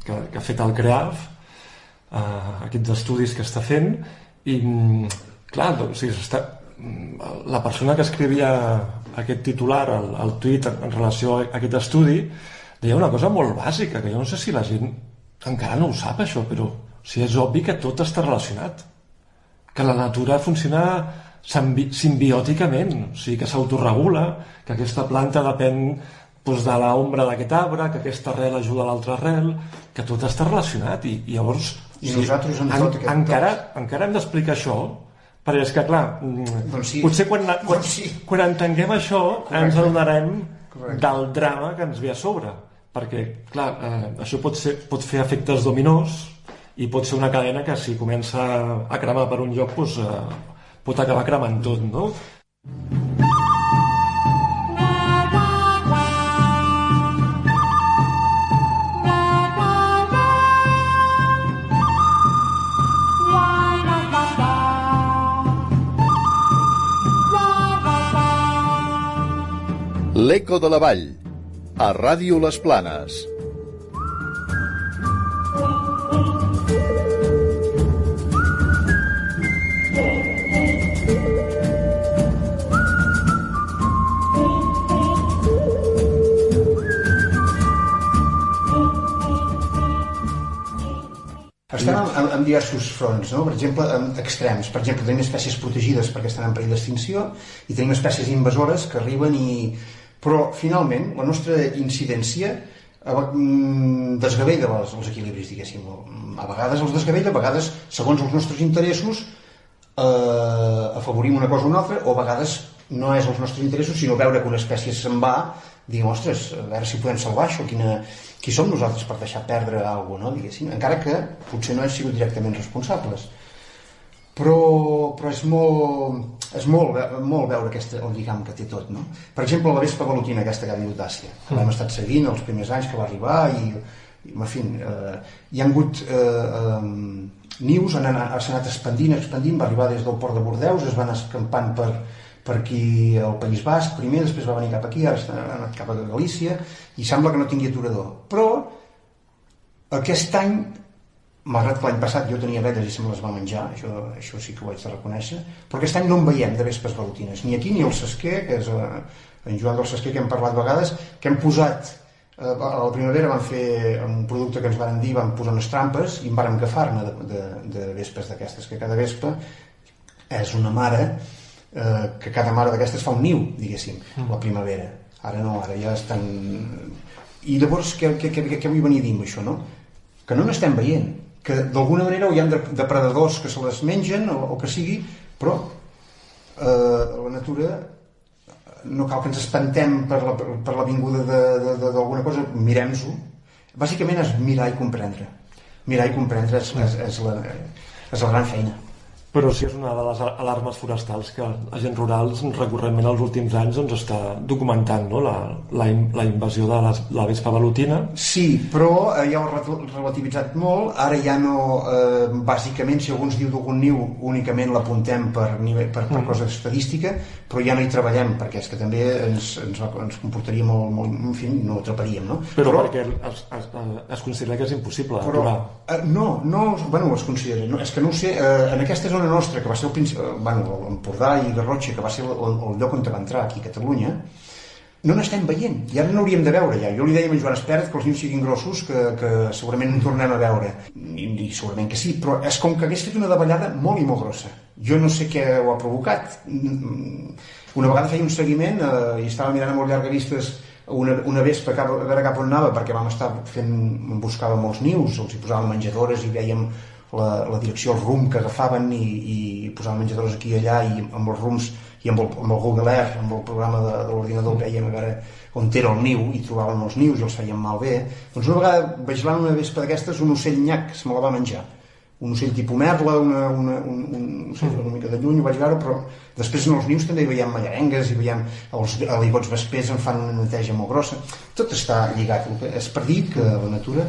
que, que ha fet el CREAF, uh, aquests estudis que està fent, i, mm, clar, doncs, està, la persona que escrivia aquest titular al, al tuit en, en relació a aquest estudi deia una cosa molt bàsica, que jo no sé si la gent encara no ho sap això, però o sigui, és obvi que tot està relacionat que la natura funciona simbiòticament, o sigui que s'autoregula, que aquesta planta depèn doncs, de l'ombra d'aquest arbre, que aquesta arrel ajuda a l'altra arrel, que tot està relacionat i, i llavors I nosaltres en en, tot encara, encara hem d'explicar això perquè és que clar mm, Doncs sí. potser quan, quan, Doncs sí. quan entenguem això ens adonarem Correcte. del drama que ens ve a sobre perquè clar, eh, això pot, ser, pot fer efectes dominós i pot ser una cadena que si comença a cremar per un lloc doncs, eh, pot acabar cremant tot no? L'Eco de la Vall, a Ràdio Les Planes. Estem en, en, en diversos fronts, no? per exemple, en extrems. Per exemple, tenim espècies protegides perquè estan en perill d'extinció i tenim espècies invasores que arriben i... Però, finalment, la nostra incidència ve- mm, desgavella els, els equilibris, diguéssim. A vegades els desgavella, a vegades, segons els nostres interessos, eh, afavorim una cosa o una altra, o a vegades no és els nostres interessos, sinó veure que una espècie se'n va, diguem, ostres, a veure si podem salvar això, quina, qui som nosaltres per deixar perdre alguna cosa, no? diguéssim, encara que potser no hem sigut directament responsables. Però, però és molt, és molt, molt veure aquesta, el lligam que té tot, no? Per exemple, la vespa velutina, aquesta que ha vingut d'Àsia, que l'hem estat seguint els primers anys que va arribar i, i en fi, eh, hi ha hagut eh, eh, nius, s'ha anat expandint, expandint, va arribar des del port de Bordeus, es van escampant per, per aquí al País Basc primer, després va venir cap aquí, ara està- ha anat cap a Galícia, i sembla que no tingui aturador. Però aquest any, malgrat que l'any passat jo tenia vedes i se me les va menjar, això, això sí que ho haig de reconèixer, però aquest any no en veiem de vespes galutines, ni aquí ni al Sesquer, que és eh, en Joan del Sesquer, que hem parlat vegades, que hem posat, eh, a la primavera vam fer un producte que ens van dir, vam posar unes trampes i en vàrem agafar-ne de, de, de vespes d'aquestes, que cada vespa és una mare eh, que cada mare d'aquestes fa un niu, diguéssim, la primavera. Ara no, ara ja estan... I llavors, què, què, què, què vull venir a dir amb això, no? Que no n'estem veient, que d'alguna manera hi ha de- depredadors que se les mengen o, o que sigui, però eh, la natura no cal que ens espantem per la, per la vinguda d'alguna cosa, mirem-s'ho. Bàsicament és mirar i comprendre. Mirar i comprendre és, és, és, la, és la gran feina. Però sí és una de les alarmes forestals que agents rurals recurrentment els últims anys doncs, està documentant no? la, la, la invasió de les, la vespa velutina. Sí, però eh, ja ho he relativitzat molt. Ara ja no... Eh, bàsicament, si algú ens diu d'algun niu, únicament l'apuntem per, nivell, per, per Mm. cosa estadística, però ja no hi treballem, perquè és que també ens, ens, ens comportaria molt, molt... En fi, no ho atraparíem, no? Però, perquè es, es, es considera que és impossible Però, aturar. eh, no, no, bueno, es considera, no, és que no sé, eh, en aquesta zona nostra, que va ser el principi, eh, bueno, l'Empordà i Garrotxa, que va ser el, el lloc on va entrar aquí a Catalunya, no n'estem veient, i ara n'hauríem de veure ja. Jo li deia a en Joan Espert que els nius siguin grossos, que, que segurament en tornem a veure, i, i segurament que sí, però és com que hagués fet una davallada molt i molt grossa. Jo no sé què ho ha provocat. Mm, Una vegada feia un seguiment eh, i estava mirant amb molt llargavistes una, una vespa cap, a veure cap on anava perquè vam estar fent, buscava molts nius, els hi posàvem menjadores i veiem la, la direcció, el rum que agafaven i, i posaven menjadores aquí i allà i amb els rums i amb el, amb el Google Earth, amb el programa de, de l'ordinador veiem a veure on era el niu i trobàvem els nius i els feien malbé doncs una vegada vigilant una vespa d'aquestes un ocell nyac se me la va menjar un ocell tipus merla, una, una, un, un, no sé, una mica de lluny ho vaig veure, però després en els nius també hi veiem mallarengues, hi veiem els aligots vespers en fan una neteja molt grossa. Tot està lligat. És per dir que la natura...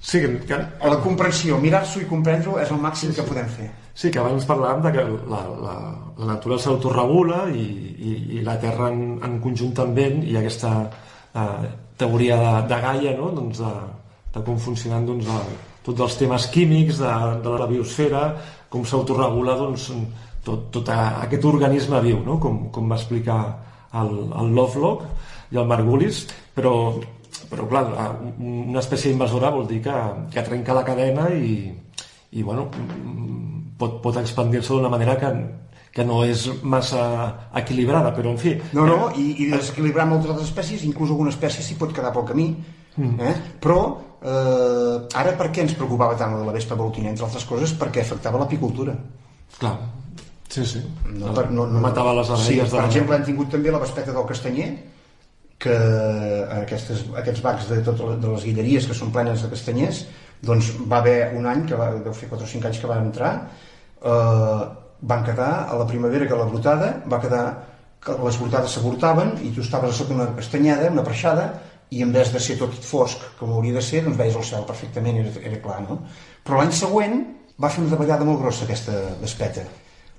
Sí, que, La comprensió, mirar-s'ho i comprendre-ho és el màxim que podem fer. sí, que abans parlàvem de que la, la, la natura s'autoregula i, i, i la Terra en, en conjunt també i aquesta eh, teoria de, de Gaia, no? doncs de, de com funcionen doncs, de, tots els temes químics de, de la biosfera, com s'autoregula doncs, tot, tot a, aquest organisme viu, no? com, com va explicar el, el Lovelock i el Margulis, però, però clar, una espècie invasora vol dir que, que trenca la cadena i, i bueno, pot, pot expandir-se d'una manera que, que no és massa equilibrada, però en fi... No, no, i, i desequilibrar moltes altres espècies, inclús alguna espècie s'hi pot quedar pel camí, mm. eh? però eh, ara per què ens preocupava tant la de la vespa balutina, entre altres coses, perquè afectava l'apicultura. Clar, sí, sí. No, per, no, no, Matava les abelles sí, de per exemple, hem tingut també la vespeta del castanyer, que aquestes, aquests bacs de, tot, de les guilleries que són plenes de castanyers, doncs va haver un any, que va, deu fer 4 o 5 anys que van entrar, eh, van quedar a la primavera que la brotada, va quedar que les brotades s'avortaven i tu estaves a sota una castanyada, una preixada, i en vez de ser tot fosc com hauria de ser, doncs veies el cel perfectament, era, era clar, no? Però l'any següent va fer una davallada molt grossa aquesta vespeta,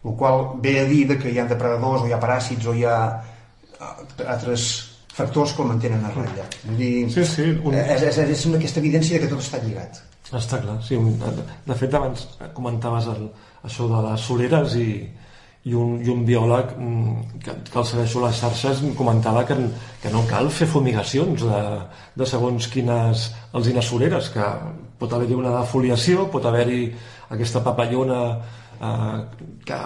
el qual ve a dir que hi ha depredadors o hi ha paràsits o hi ha eh, altres factors que el mantenen a ratlla. Vull dir, Sí, sí, un- és, és, és una, aquesta evidència de que tot està lligat. Està clar, sí. un- De fet, abans comentaves el, això de les soleres i, i, un, i un biòleg mm, que, que el segueixo a les xarxes comentava que, que no cal fer fumigacions de, de segons quines alzines soleres, que pot haver-hi una defoliació, pot haver-hi aquesta papallona eh, que,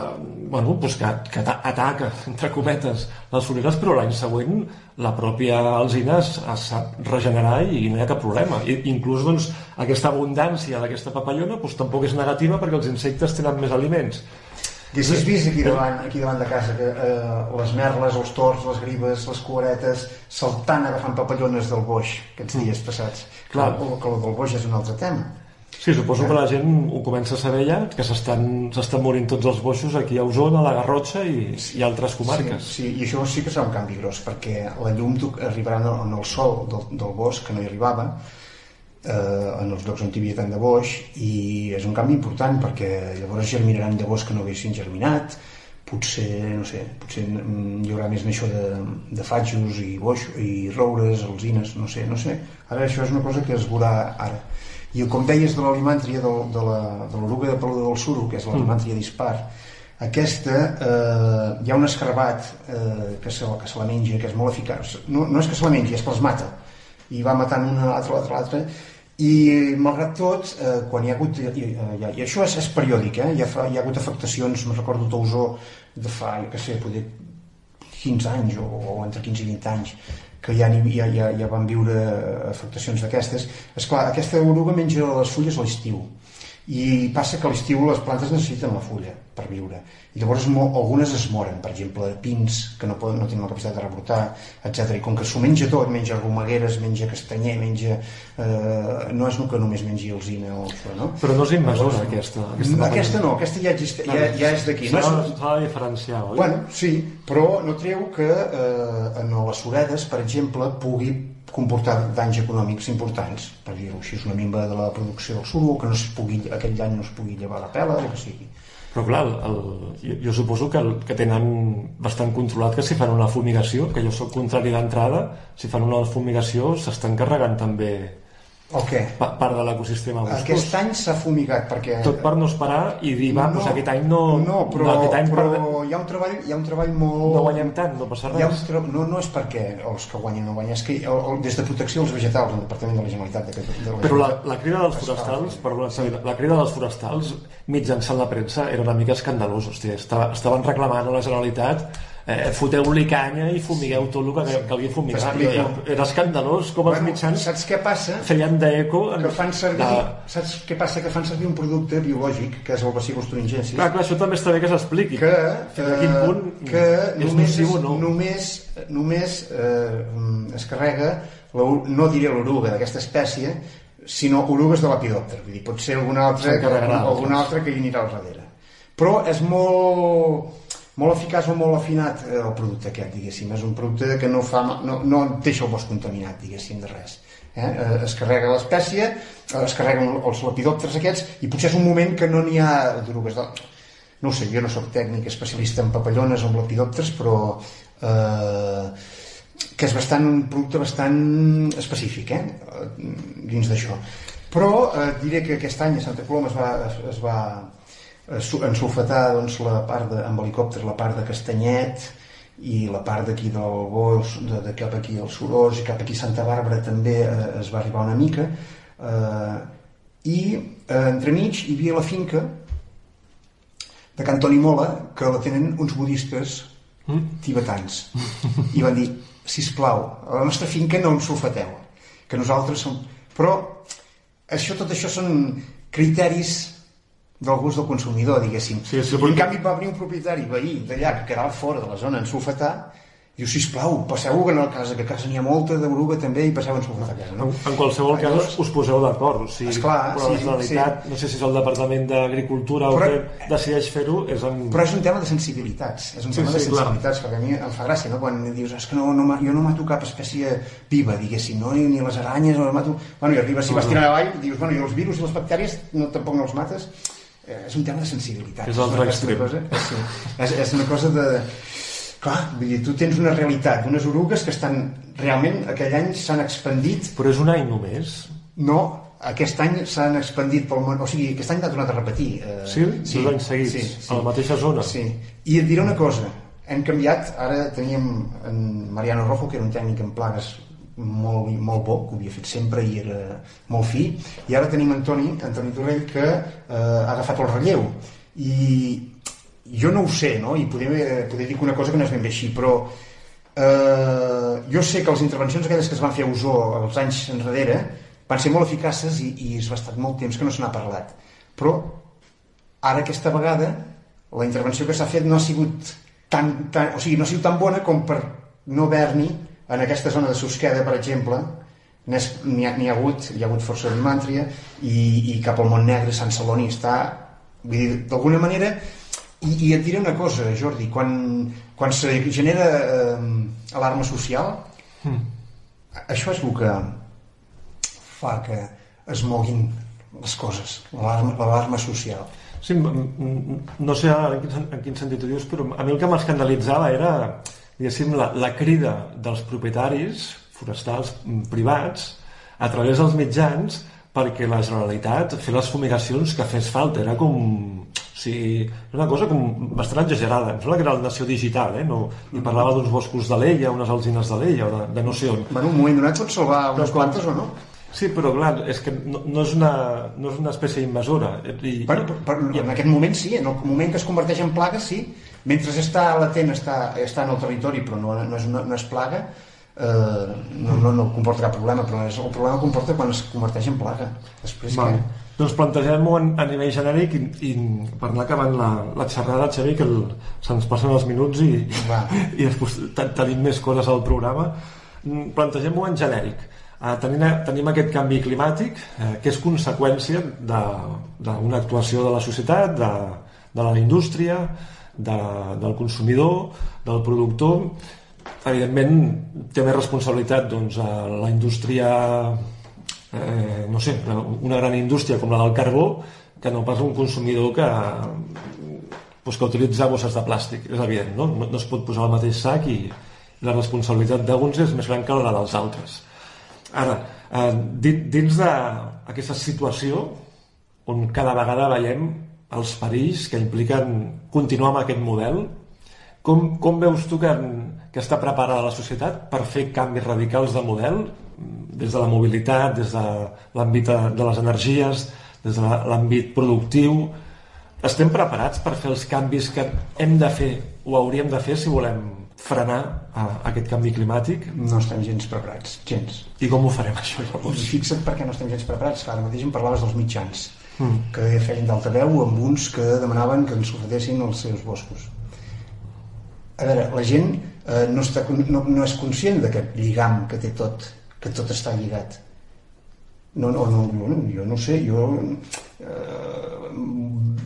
bueno, doncs que, que ata- ataca, entre cometes, les soleres, però l'any següent la pròpia alzina es, es sap regenerar i no hi ha cap problema. I, inclús doncs, aquesta abundància d'aquesta papallona doncs, tampoc és negativa perquè els insectes tenen més aliments. Haguessis vist aquí davant, aquí davant de casa que eh, les merles, els tords, les gribes, les cuaretes saltant agafant papallones del boix aquests dies passats. Clar. Que, que el del boix és un altre tema. Sí, suposo que la gent ho comença a saber ja, que s'estan morint tots els boixos aquí a Osona, a la Garrotxa i, i altres comarques. Sí, sí, i això sí que serà un canvi gros, perquè la llum arribarà en el sol del, del bosc, que no hi arribava, eh, en els llocs on hi havia tant de boix, i és un canvi important, perquè llavors germinaran llavors que no haguessin germinat, potser, no sé, potser mm, hi haurà més naixó de, de fatjos i boix, i roures, alzines, no sé, no sé. Ara això és una cosa que es veurà ara. I com deies de l'alimàntria de, de la- de l'oruga de peluda del suro, que és l'alimàntria dispar, aquesta, eh, hi ha un escarbat eh, que, se, que se la menja, que és molt eficaç. No, no és que se la mengi, és que els mata. I va matant una, l'altra, l'altra, l'altra. I, malgrat tot, eh, quan hi ha hagut... I, i, i això és, és periòdic, eh? Hi ha, fa- hi ha hagut afectacions, me'n recordo Tausó, de fa, jo què sé, poder 15 anys o, o entre 15 i 20 anys que ja, ja, ja, ja van viure afectacions d'aquestes. És clar, aquesta oruga menja les fulles a l'estiu i passa que a l'estiu les plantes necessiten la fulla per viure i llavors algunes es moren per exemple pins que no, poden, no tenen la capacitat de rebrotar etc. i com que s'ho menja tot menja romagueres, menja castanyer menja, eh, no és que només mengi alzina o això, no? Però no és invasora, aquesta. Aquesta, aquesta no, aquesta ja, existe, ja, ja és d'aquí no és, s'ha de diferenciar, oi? Bueno, sí, però no treu que eh, en les suredes, per exemple, pugui comportar danys econòmics importants, per dir-ho així, una minva de la producció del suro, que no es pugui, aquell any no es pugui llevar la pela, o que sigui. Però clar, el, jo, jo suposo que, el, que tenen bastant controlat que si fan una fumigació, que jo sóc contrari d'entrada, si fan una fumigació s'estan carregant també O què? pa, part de l'ecosistema boscós. Aquest any s'ha fumigat, perquè... Tot per no esperar i dir, va, doncs aquest any no... No, però, no, aquest any però perdem- hi ha un treball, hi ha un treball molt... no guanyem tant, no passa Hi ha un res. tra... no, no és perquè els que guanyen no guanyen, és que el, el, des de protecció dels vegetals, el Departament de la Generalitat de, de la Però la, la crida dels forestals, perdona, Xavi, la crida dels forestals mitjançant la premsa era una mica escandalós, hòstia, estaven reclamant a la Generalitat eh, foteu-li canya i fumigueu tot el que calgui fumigar. T'explico. Era escandalós com els Bueno, mitjans saps què passa? feien d'eco en- que fan servir, de- saps què passa? Que fan servir un producte biològic, que és el bacillus thuringiensis, Clar, clar, això també està bé que s'expliqui. que, Fins a quin eh, punt que és només, nociu o no. només, només eh, es carrega, la, no diré l'oruga d'aquesta espècie, sinó orugues de l'epidòpter. Vull dir, pot ser alguna altra, alguna altra que hi anirà al darrere. Però és molt, molt eficaç o molt afinat eh, el producte aquest, diguéssim. És un producte que no, fa, no, no deixa el bosc contaminat, diguéssim, de res. Eh? Eh, Es carrega l'espècie, eh, es carreguen els lepidòpters aquests, i potser és un moment que no n'hi ha d'orugues de... No sé, jo no sóc tècnic especialista en papallones o en lepidòpters, però eh, que és bastant un producte bastant específic eh? dins d'això. Però eh, diré que aquest any a Santa Coloma es va, es, es va ensulfatar doncs, la part de, amb helicòpter la part de Castanyet i la part d'aquí del Bos, de, de cap aquí al Sorós i cap aquí Santa Bàrbara també eh, es va arribar una mica eh, i eh, entremig hi havia la finca de Cantoni Mola que la tenen uns budistes tibetans. I van dir, si plau, a la nostra finca no ens sulfateu, que nosaltres som... Però això, tot això són criteris del gust del consumidor, diguéssim. Sí, sí, I en canvi va venir un propietari veí d'allà que quedava fora de la zona en sulfatar diu, sisplau, passeu a la casa, que a casa n'hi ha molta d'oruga també i passeu en sulfatar a casa, no? En, en qualsevol cas Llavors- us, poseu d'acord, o sigui, Esclar, però la sí, Generalitat, no sé si és el Departament d'Agricultura o què decideix fer-ho, és amb... Però és un tema de sensibilitats, és un Sí, tema de sí, clar. sensibilitats, perquè a mi em fa gràcia, no? Quan dius, és que no, no, jo no mato cap espècie viva, diguéssim, no? Ni, ni les aranyes, no les mato... Bueno, i arribes, si vas tirant avall, dius, bueno, i els virus i les bactèries no, tampoc no els mates. Eh, és un tema de sensibilitat. És l'altre una- extrem. Cosa, és, sí, és, és una cosa de... Clar, vull dir, tu tens una realitat, unes orugues que estan... Realment, aquell any s'han expandit Però és un any només. no, aquest any s'han expandit pel món, o sigui, aquest any ha tornat a repetir. Eh, Sí? Dos anys seguits, a la mateixa zona. Sí, i et diré una cosa, hem canviat, ara teníem en Mariano Rojo, que era un tècnic en plagues molt, molt bo, que ho havia fet sempre i era molt fi, i ara tenim Antoni, Antoni Torrell, que eh, ha agafat el relleu. I jo no ho sé, no? i poder, poder dir una cosa que no és ben bé així, però eh, jo sé que les intervencions aquelles que es van fer a Osó els anys enrere van ser molt eficaces i, i es va estar molt temps que no se n'ha parlat. Però ara aquesta vegada la intervenció que s'ha fet no ha sigut tan, tan, o sigui, no ha sigut tan bona com per no haver-n'hi en aquesta zona de Susqueda, per exemple, n'hi ha, ha hagut, hi ha hagut força d'imàntria i, i cap al Montnegre, Sant Celoni està, vull dir, d'alguna manera i, i et diré una cosa, Jordi quan, quan se genera eh, alarma social això és el que fa que es moguin les coses, l'alarma social. Sí, no sé en quin, en quin sentit ho dius, però a mi el que m'escandalitzava era, diguéssim, la, la crida dels propietaris forestals privats a través dels mitjans perquè la Generalitat fer les fumigacions que fes falta. Era com... O sigui, era una cosa com bastant exagerada. Em sembla que era el Nació Digital, eh? No, I parlava d'uns boscos de l'Ella, unes alzines de l'Ella, o de, de no sé on. bueno, un moment donat pots salvar unes com- plantes o no? Sí, però clar, és que no, no, és, una, no és una espècie invasora. I, Bueno, per, per, en aquest moment sí, en el moment que es converteix en plaga sí, mentre està latent està, està en el territori però no, no, és, una, no és plaga eh, no, no, no comporta cap problema però és, el problema comporta quan es converteix en plaga després Vale. que Doncs plantegem-ho a nivell genèric i, i per anar acabant la, la xerrada, Xavi, que el, se'ns passen els minuts i, Va. <laughs> i després te- tenim més coses al programa. Mm, Plantegem-ho en genèric. Uh, tenim, tenim aquest canvi climàtic eh, que és conseqüència de- d'una actuació de la societat, de, de la indústria, de, del consumidor, del productor. Evidentment, té més responsabilitat doncs, a la indústria eh, no sé, una gran indústria com la del carbó que no pas un consumidor que, pues, que utilitza bosses de plàstic, és evident, no? No, no es pot posar al mateix sac i la responsabilitat d'uns és més gran que la dels altres. Ara, eh, di- dins d'aquesta situació on cada vegada veiem els perills que impliquen continuar amb aquest model, com, com veus tu que, que està preparada la societat per fer canvis radicals de model, des de la mobilitat, des de l'àmbit de, de les energies, des de l'àmbit productiu? Estem preparats per fer els canvis que hem de fer o hauríem de fer si volem frenar eh, aquest canvi climàtic? no estem gens preparats, gens I com ho farem, això, llavors? fixa't per què no estem gens preparats ara mateix em parlaves dels mitjans Mm. que feien d'altaveu amb uns que demanaven que ens sufratessin els seus boscos a veure, la gent eh, no, està, no, no és conscient d'aquest lligam que té tot que tot està lligat no, no, no, no jo no sé jo eh,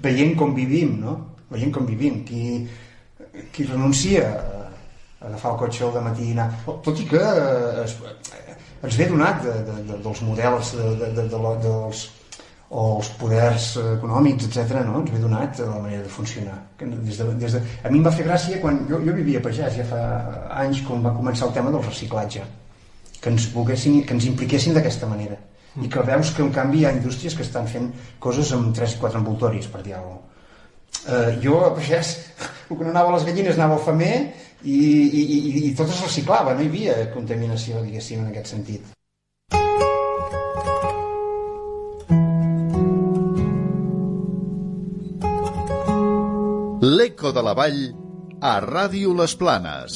veient com vivim no? veient com vivim qui, qui renuncia a, agafar el cotxe al matí i anar tot i que eh, es, eh, ens ve donat de, de, de, dels models de, de, de, de, la- dels o els poders econòmics, etc. no? ens ve donat la manera de funcionar. Des de, des de... A mi em va fer gràcia quan jo, jo vivia a Pagès ja fa anys quan va començar el tema del reciclatge que ens, volguessin, que ens impliquessin d'aquesta manera i que veus que en canvi hi ha indústries que estan fent coses amb 3-4 envoltoris per dir alguna cosa eh, jo a Pagès el que no anava a les gallines anava al femer i, i, i, i tot es reciclava no hi havia contaminació diguéssim en aquest sentit L'Eco de la Vall a Ràdio Les Planes.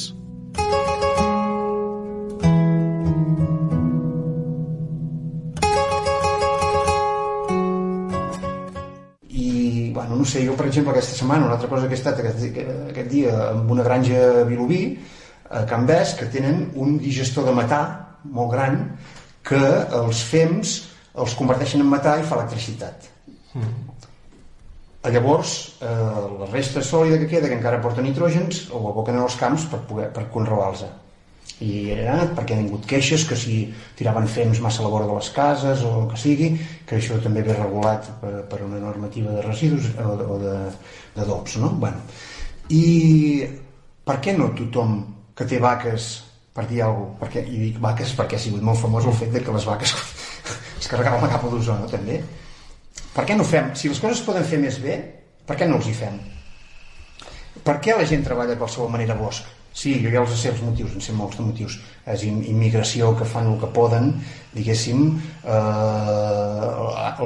i bueno, no sé, jo per exemple aquesta setmana una altra cosa que he estat aquest, aquest dia amb una granja a Vilobí a Can Bès que tenen un digestor de metà molt gran que els fems els converteixen en metà i fa electricitat mm. Llavors eh, la resta sòlida que queda que encara porta nitrógens ho aboquen als camps per, poder, per conrelar-los i era perquè han vingut queixes que si tiraven fems massa a la vora de les cases o el que sigui, que això també ve regulat per, per una normativa de residus o, o de, de DOPS, no? Bueno, I per què no tothom que té vaques, per dir alguna cosa, perquè, i dic vaques perquè ha sigut molt famós el fet de que les vaques <laughs> es carregaven la capa d'ozona, també. Per què no fem? Si les coses es poden fer més bé, per què no els hi fem? Per què la gent treballa de qualsevol manera bosc? Sí, jo ja els sé els motius, en sé molts de motius. És immigració que fan el que poden, diguéssim, eh,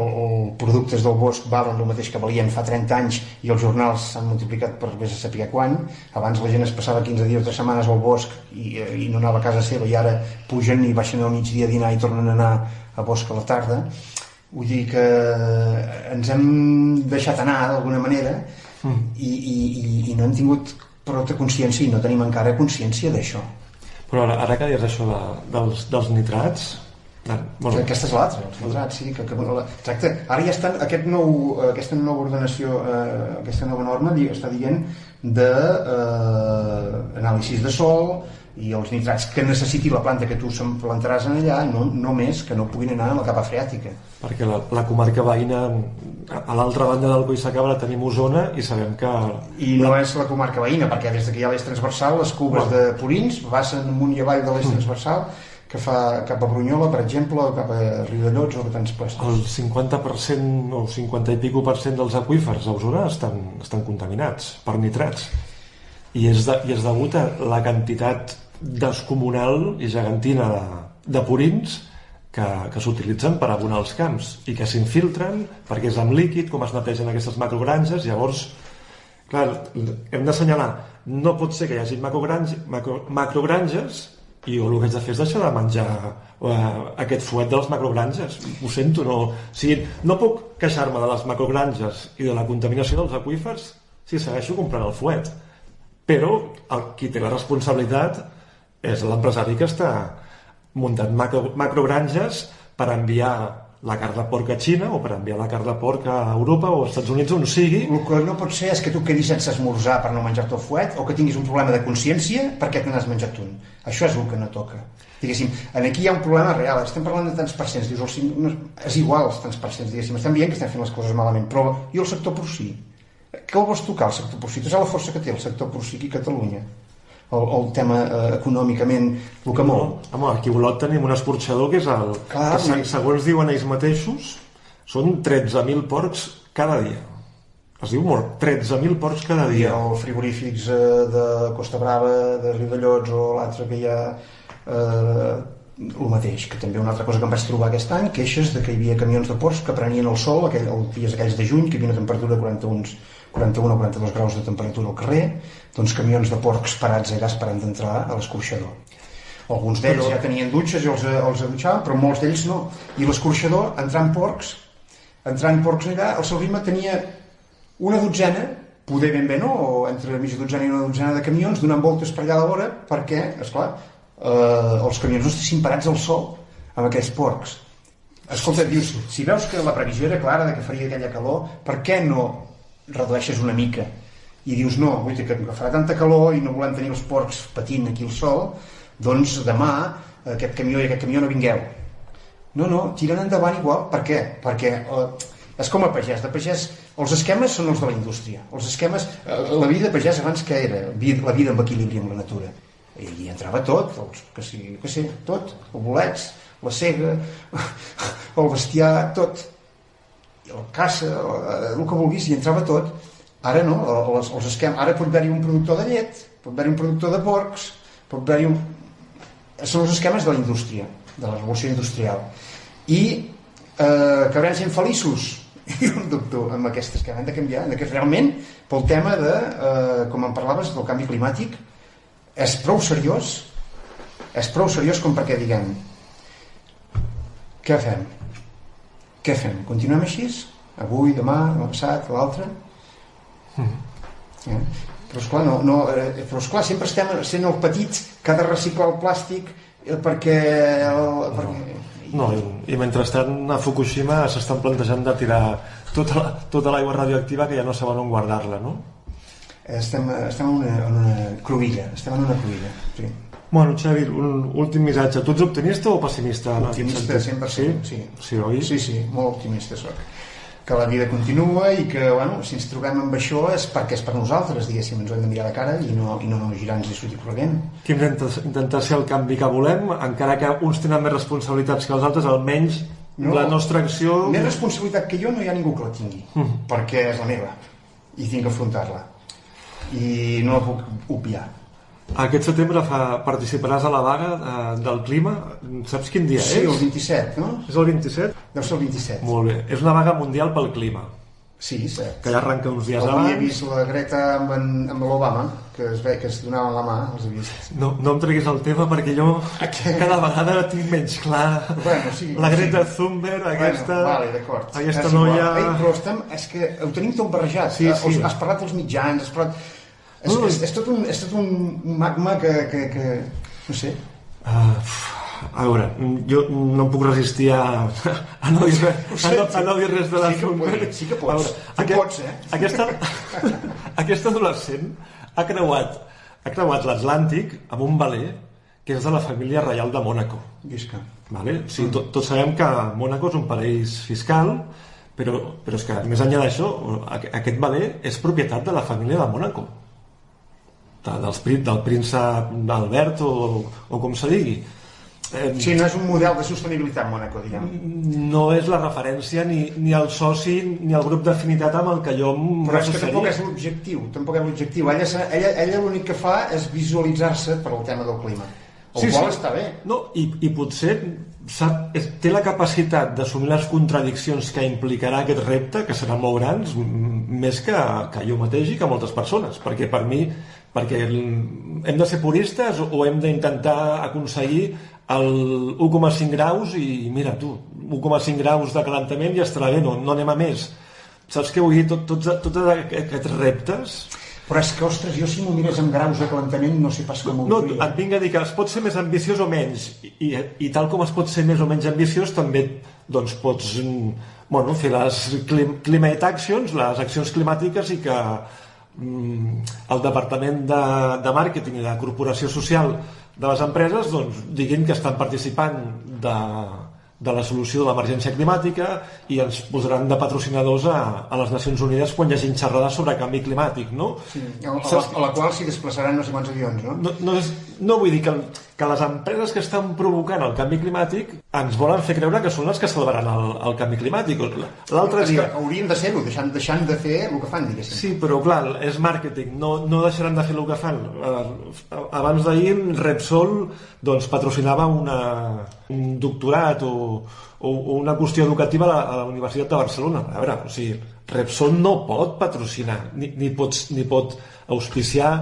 els productes del bosc valen el mateix que valien fa 30 anys i els jornals s'han multiplicat per vés a saber quan. Abans la gent es passava 15 dies o 3 setmanes al bosc i, eh, i no anava a casa seva i ara pugen i baixen al migdia a dinar i tornen a anar a bosc a la tarda. Vull dir que ens hem deixat anar d'alguna manera mm. i, i, i, i no hem tingut prou consciència i no tenim encara consciència d'això. Però ara, ara que dius això de, dels, dels nitrats, Bueno. Aquesta és l'altra, els nitrats, sí. Que, que, exacte. Ara ja estan, aquest nou, aquesta nova ordenació, eh, aquesta nova norma està dient de eh, de sol, i els nitrats que necessiti la planta que tu plantaràs en allà no només que no puguin anar a la capa freàtica perquè la, la comarca veïna a l'altra banda del Coixacabra tenim Osona i sabem que... I no és la comarca veïna perquè des que hi ha l'eix transversal les cubes bueno. de Purins passen amunt i avall de l'eix mm. transversal que fa cap a Brunyola, per exemple, o cap a Riudellots o tants puestos. El 50% o 50 i pico per cent dels aqüífers a Osona estan, estan contaminats per nitrats i és, de, i és degut a la quantitat descomunal i gegantina de, de purins que, que s'utilitzen per abonar els camps i que s'infiltren perquè és amb líquid com es netegen aquestes macrogranges. Llavors, clar, hem d'assenyalar no pot ser que hi hagi macrogranges, macro, macrogranges i jo el que haig de fer és deixar de menjar uh, aquest fuet de les macrogranges. Ho sento, no, o sigui, no puc queixar-me de les macrogranges i de la contaminació dels aqüífers si segueixo comprant el fuet. Però el, qui té la responsabilitat és l'empresari que està muntant macro, macrogranges per enviar la carn de porc a Xina o per enviar la carn de porc a Europa o als Estats Units on sigui. El que no pot ser és que tu quedis sense esmorzar per no menjar-te el fuet o que tinguis un problema de consciència perquè te n'has menjat un. Això és el que no toca. Diguéssim, aquí hi ha un problema real. Estem parlant de tants percents. Dius, el, no, és igual els tants percents, diguéssim. Estem dient que estem fent les coses malament, però i el sector porcí? Què el vols tocar, el sector porcí? Tu saps la força que té el sector porcí aquí a Catalunya? El, el tema eh, econòmicament el que molt. Home, aquí a Olot tenim un escorxador que és el... Clar, que, segons diuen ells mateixos, són 13.000 porcs cada dia. Es diu molt, 13.000 porcs cada dia. I el frigorífics eh, de Costa Brava, de Riudellots o l'altre que hi ha eh, el mateix, que també una altra cosa que em vaig trobar aquest any, queixes de que hi havia camions de porcs que prenien el sol aquell, els dies aquells de juny, que hi havia una temperatura de 41, 41 o 42 graus de temperatura al carrer, doncs camions de porcs parats allà esperant d'entrar a l'escorxador. Alguns d'ells ja tenien dutxes i els, els dutxaven, però molts d'ells no. I l'escorxador, entrant porcs, entrant porcs allà, el seu ritme tenia una dotzena, poder ben bé no, o entre mitja dotzena i una dotzena de camions donant voltes per allà a la vora, perquè, esclar, eh, els camions no estessin parats al sol amb aquells porcs. Escolta, dius, si veus que la previsió era clara de que faria aquella calor, per què no redueixes una mica i dius no, vull dir que farà tanta calor i no volem tenir els porcs patint aquí al sol doncs demà aquest camió i aquest camió no vingueu no, no, tiren endavant igual per què? perquè eh, és com a pagès de pagès, els esquemes són els de la indústria els esquemes, eh, la vida de pagès abans que era? la vida amb equilibri amb la natura i hi entrava tot els, que, sí, que sé, tot, el bolets la cega, <laughs> el bestiar tot el caça, el que vulguis, hi entrava tot Ara no, els, els esquem, ara pot haver-hi un productor de llet, pot haver-hi un productor de porcs, pot haver-hi un... Són els esquemes de la indústria, de la revolució industrial. I eh, que gent feliços? jo em dubto amb aquestes que han de canviar, de que realment pel tema de, eh, com en parlaves, del canvi climàtic, és prou seriós, és prou seriós com perquè diguem què fem? Què fem? Continuem així? Avui, demà, demà passat, l'altre? Eh? Però esclar, no, no, eh, però esclar, sempre estem sent el petit que ha de reciclar el plàstic eh, perquè... El, perquè... No, i, i mentrestant a Fukushima s'estan plantejant de tirar tota la- tota l'aigua radioactiva que ja no saben on guardar-la, no? Estem, estem en, una, en una cruïlla, estem en una cruïlla, sí. Bueno, Xavi, un últim missatge. Tu ets optimista o pessimista? Optimista, sentit? 100%, sí. Sí, oi? Sí, sí, molt optimista sóc. Que la vida continua i que, bueno, si ens trobem amb això és perquè és per nosaltres, diguéssim, ens ho hem de mirar de cara i no, i no girar-nos i sortir corrent. Que intentar, intentar ser el canvi que volem, encara que uns tenen més responsabilitats que els altres, almenys No. la nostra acció... Més responsabilitat que jo no hi ha ningú que la tingui, Mm. perquè és la meva i tinc que afrontar-la. I no la puc obviar. Aquest setembre fa, participaràs a la vaga eh, del clima. Saps quin dia Sí, el és? 27, no? És el 27? Deu ser el 27. Molt bé. És una vaga mundial pel clima, Sí, cert. que ja arrenca uns dies Avui he abans. vist la Greta amb, en, amb l'Obama, que es ve que es donaven la mà, els he vist. No, no em treguis el tema perquè jo <laughs> cada vegada tinc menys clar Bueno, sí, la Greta sí. Thunberg, aquesta, Bueno, vale, d'acord. aquesta igual. noia... Ei, però estem, és que ho tenim tot barrejat. Sí, Eh, sí. els- Has parlat dels mitjans, has parlat... És, és, és, tot un, és tot un magma que, que, que no sé, Uh, a veure, jo no em puc resistir a, <laughs> a, no, dir res, a, no, a no dir res de la Sí que pots, sí que pots. A Tu pots, eh? Aquesta, <laughs> aquesta adolescent ha creuat, ha creuat l'Atlàntic amb un valer que és de la família reial de Mònaco. visca. Vale? O sigui, tot, tots sabem que Mònaco és un paraís fiscal, però, però és que més enllà d'això, aqu- aquest valer és propietat de la família de Mònaco. De, dels, del príncep Albert o, o com se digui. Eh, Sí, no és un model de sostenibilitat, Mónaco, diguem. no és la referència ni, ni el soci ni el grup d'afinitat amb el que jo Però és que tampoc és l'objectiu, tampoc és l'objectiu. Ella, se- ella, ella l'únic que fa és visualitzar-se per al tema del clima. El sí, qual està bé. No, i, i potser sap, té la capacitat d'assumir les contradiccions que implicarà aquest repte, que seran molt grans, més que, que jo mateix i que moltes persones, perquè per mi perquè hem de ser puristes o hem d'intentar aconseguir el 1,5 graus i mira tu, 1,5 graus de calentament ja estarà bé, no, no anem a més saps què vull dir? Tot, tots, tots aquests reptes Però és que, ostres, jo si m'ho mires amb graus de calentament no sé pas com ho no, diria. et vinc a dir que es pot ser més ambiciós o menys i, i, i tal com es pot ser més o menys ambiciós també doncs, pots mm, bueno, fer les clim, climate actions, les accions climàtiques i que el Departament de, de Màrqueting i de Corporació Social de les empreses doncs, diguin que estan participant de, de la solució de l'emergència climàtica i ens posaran de patrocinadors a, a les Nacions Unides quan hi hagi xerrades sobre canvi climàtic, no? Sí, a, a, la, a la qual s'hi desplaçaran no sé quants avions, no? No, no, és, no vull dir que, que les empreses que estan provocant el canvi climàtic ens volen fer creure que són les que salvaran el, el canvi climàtic. L'altre és que dia... haurien de ser-ho, deixant, deixant de fer el que fan, diguéssim. Sí, però clar, és màrqueting, no, no deixaran de fer el que fan. Eh, Abans d'ahir Repsol doncs, patrocinava una, un doctorat o, o, o una qüestió educativa a la, a la Universitat de Barcelona. A veure, o sigui, Repsol no pot patrocinar ni, ni, pot, ni pot auspiciar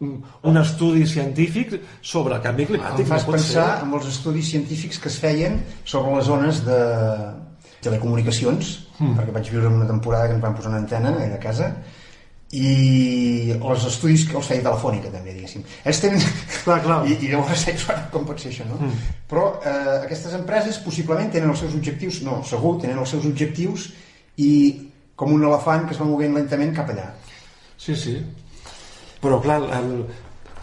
un estudi científic sobre el canvi climàtic. Em fas no pensar ser. en els estudis científics que es feien sobre les zones de telecomunicacions, mm. perquè vaig viure en una temporada que ens van posar una antena a casa, i els estudis que els feia Telefònica també, diguéssim. Ells tenen... Clar, clar. <laughs> I, i llavors com pot ser això, no? Mm. Però eh, aquestes empreses possiblement tenen els seus objectius, no, segur, tenen els seus objectius i com un elefant que es va movent lentament cap allà. Sí, sí. Però, clar, el,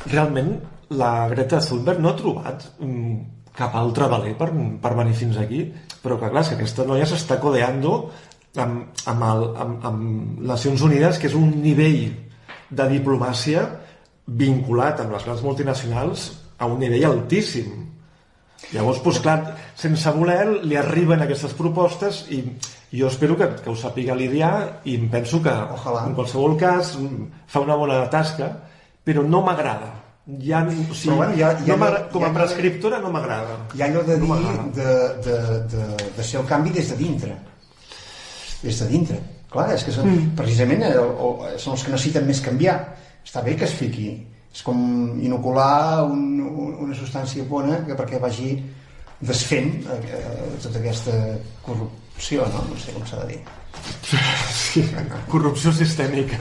realment la Greta Thunberg no ha trobat mm, cap altre valer per, per venir fins aquí, però que, clar, és que aquesta noia s'està codeando amb, amb, el, amb, amb Nacions Unides, que és un nivell de diplomàcia vinculat amb les grans multinacionals a un nivell altíssim. Llavors, doncs, clar, sense voler, li arriben aquestes propostes i jo espero que, que ho sàpiga lidiar i em penso que, Ojalà. en qualsevol cas, fa una bona tasca, però no m'agrada. Ja, o sigui, bueno, ja- ja no no- com a ja no- prescriptora no m'agrada. Hi ha allò de No dir m'agrada. de, de, de, de ser el canvi des de dintre. des de dintre. Clar, és que són, mm. precisament el, el, són els que necessiten més canviar. Està bé que es fiqui. És com inocular un, un, una substància bona que perquè vagi desfent eh, eh, tota aquesta corrupció, no? No sé com s'ha de dir. Sí, corrupció sistèmica.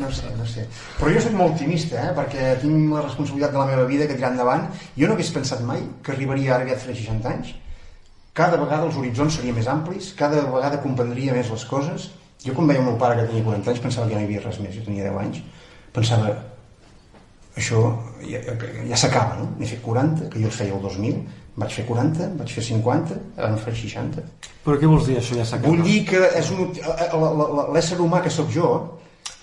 No sé, no sé. Però jo soc molt optimista, eh? perquè tinc la responsabilitat de la meva vida que tirar endavant. Jo no hagués pensat mai que arribaria ara aviat a 60 anys. Cada vegada els horitzons serien més amplis, cada vegada comprendria més les coses. Jo quan veia el meu pare que tenia 40 anys pensava que ja no hi havia res més, jo tenia 10 anys. Pensava, això ja, ja s'acaba, no? N'he fet 40, que jo els feia el 2000, vaig fer 40, vaig fer 50, ara en faré 60. Però què vols dir, això ja s'acaba? Vull dir que és un, l'ésser humà que sóc jo,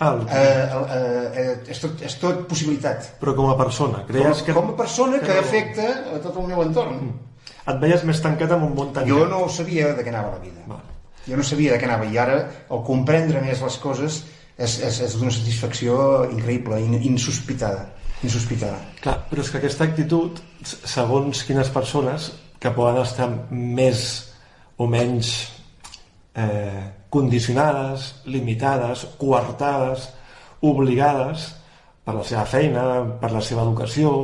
ah, eh, eh, eh, és, tot, és tot possibilitat. Però com a persona, creies com, que... Com a persona que, que afecta a tot el meu entorn. Mm. Et veies més tancat en un món tancat? Jo no sabia de què anava la vida. Val. Jo no sabia de què anava i ara el comprendre més les coses és, és, és d'una satisfacció increïble, in, insospitada insospitada. Clar, però és que aquesta actitud, segons quines persones que poden estar més o menys eh, condicionades, limitades, coartades, obligades per la seva feina, per la seva educació...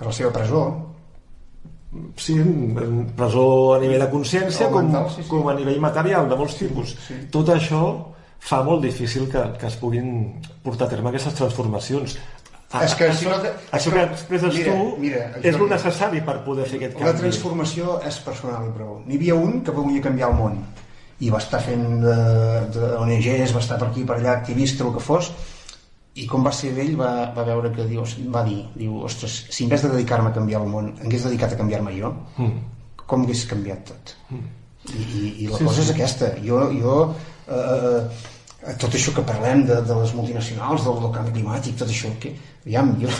Per la seva presó. Sí, presó a nivell de consciència com, mental, sí, sí. com a nivell material, de molts tipus. Sí, sí. Tot això fa molt difícil que, que es puguin portar a terme aquestes transformacions. Ah, és que si no te, això que expresses mira, tu mira, és el necessari per poder fer aquest canvi. La transformació és personal i prou. N'hi havia un que volia canviar el món i va estar fent de, de ONGs, va estar per aquí, per allà, activista, el que fos, i com va ser ell va, va veure que diu, va dir, diu, ostres, si en vez de dedicar-me a canviar el món, hagués dedicat a canviar-me jo, mm. com hagués canviat tot? Mm. I, i, I la sí, cosa sí. és aquesta. Jo, jo eh, eh, tot això que parlem de, de les multinacionals, del, del canvi climàtic, tot això, que, Aviam, jo,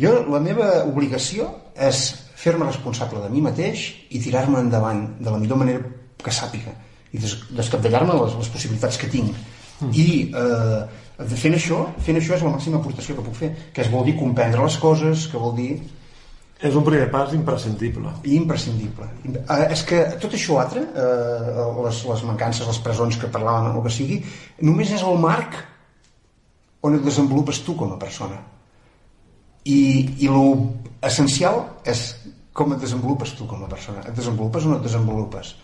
jo la meva obligació és fer-me responsable de mi mateix i tirar-me endavant de la millor manera que sàpiga i des, descapdallar-me les, les possibilitats que tinc mm. i eh, fent això fent això és la màxima aportació que puc fer que es vol dir comprendre les coses que vol dir és un primer pas imprescindible. Imprescindible. Eh, és que tot això altre, eh, les, les mancances, les presons que parlàvem, o que sigui, només és el marc on et desenvolupes tu com a persona. I, i l'essencial és com et desenvolupes tu com a persona. Et desenvolupes o no et desenvolupes?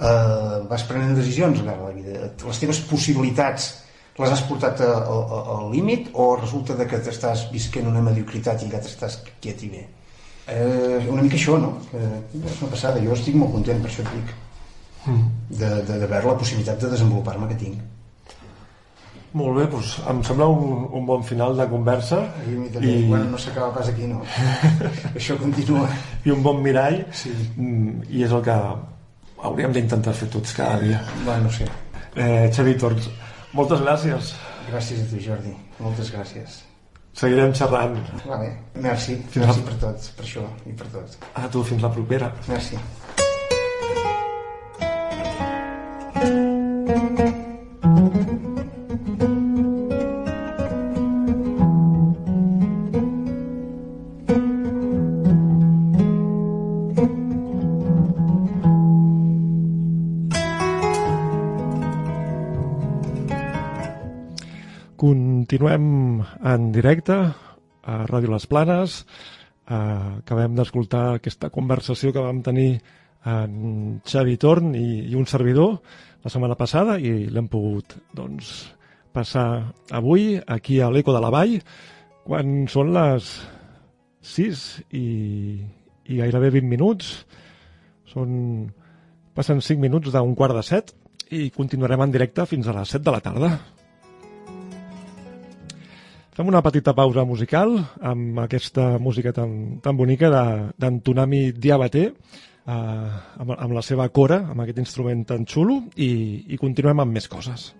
Uh, vas prenent decisions a la vida. Les teves possibilitats les has portat al límit o resulta que t'estàs visquent una mediocritat i ja t'estàs quiet i bé eh, una mica això no? Eh, és una passada, jo estic molt content per això et dic mm. de, de, de veure la possibilitat de desenvolupar-me que tinc molt bé, doncs em sembla un, un bon final de conversa. I, i... Bueno, no s'acaba pas aquí, no. <laughs> Això continua. I un bon mirall, sí. Mm, i és el que hauríem d'intentar fer tots cada dia. Bueno, sí. Eh, Xavi Torns, moltes gràcies. Gràcies a tu, Jordi. Moltes gràcies. Seguirem xerrant. Vale. Merci. Fins Merci la... per tot, per això i per tot. A tu, fins la propera. Merci. Continuem en directe a Ràdio Les Planes. Eh, acabem d'escoltar aquesta conversació que vam tenir en Xavi Torn i, i un servidor la setmana passada i l'hem pogut doncs, passar avui aquí a l'Eco de la Vall quan són les 6 i, i gairebé 20 minuts. Són, passen 5 minuts d'un quart de set i continuarem en directe fins a les 7 de la tarda. Fem una petita pausa musical amb aquesta música tan, tan bonica d'en Tunami Diabaté, eh, amb, amb la seva cora, amb aquest instrument tan xulo, i, i continuem amb més coses.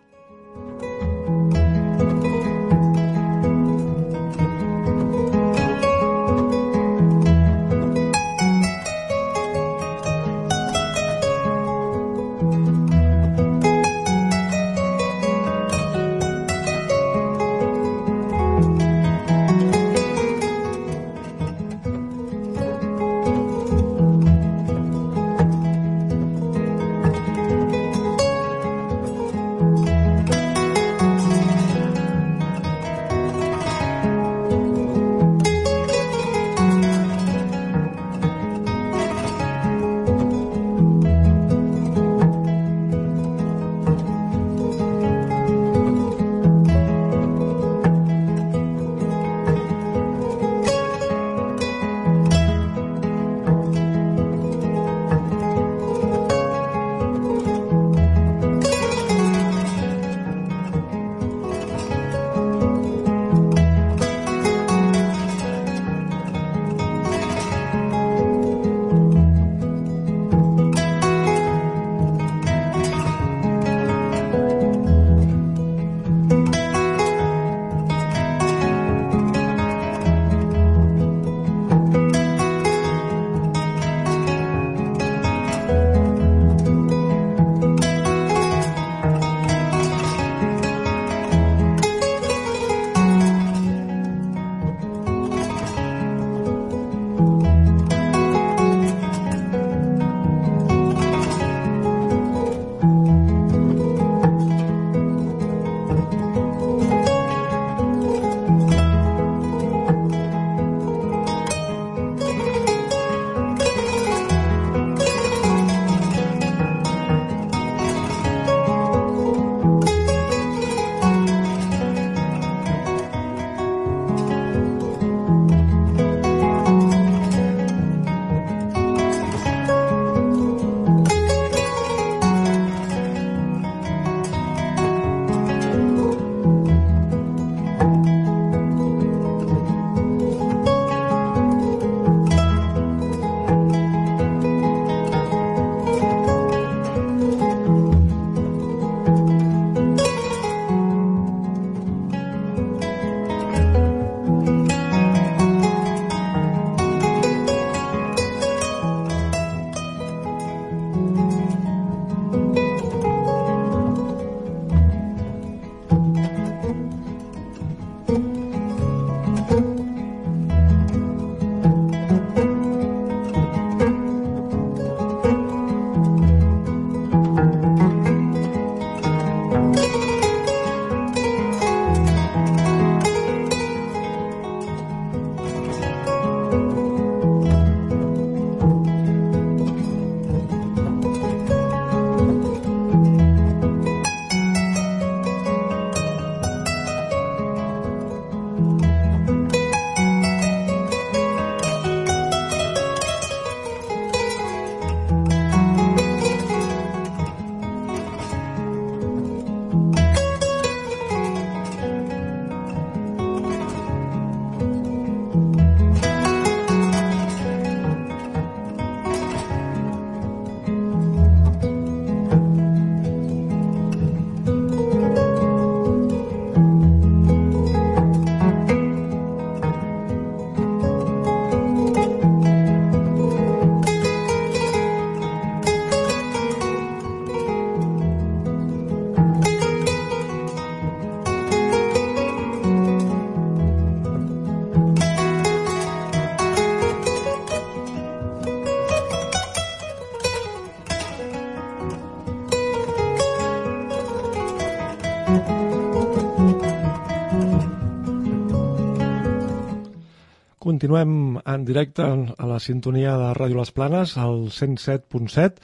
Continuem en directe a la sintonia de Ràdio Les Planes, al 107.7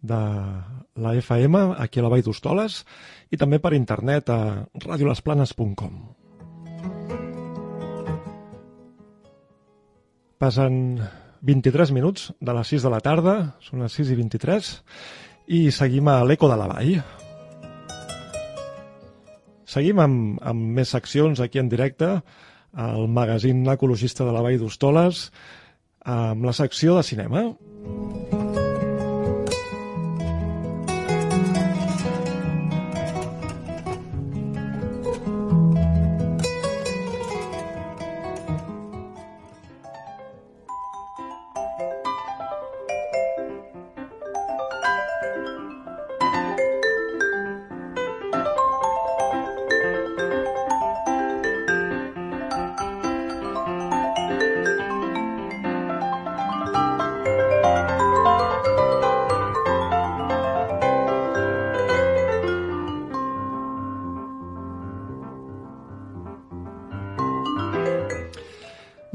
de la FM, aquí a la Vall d'Hostoles, i també per internet a radiolesplanes.com. Passen 23 minuts de les 6 de la tarda, són les 6 i 23, i seguim a l'Eco de la Vall. Seguim amb, amb més seccions aquí en directe, el magazín ecologista de la Vall d'Hostoles, amb la secció de cinema.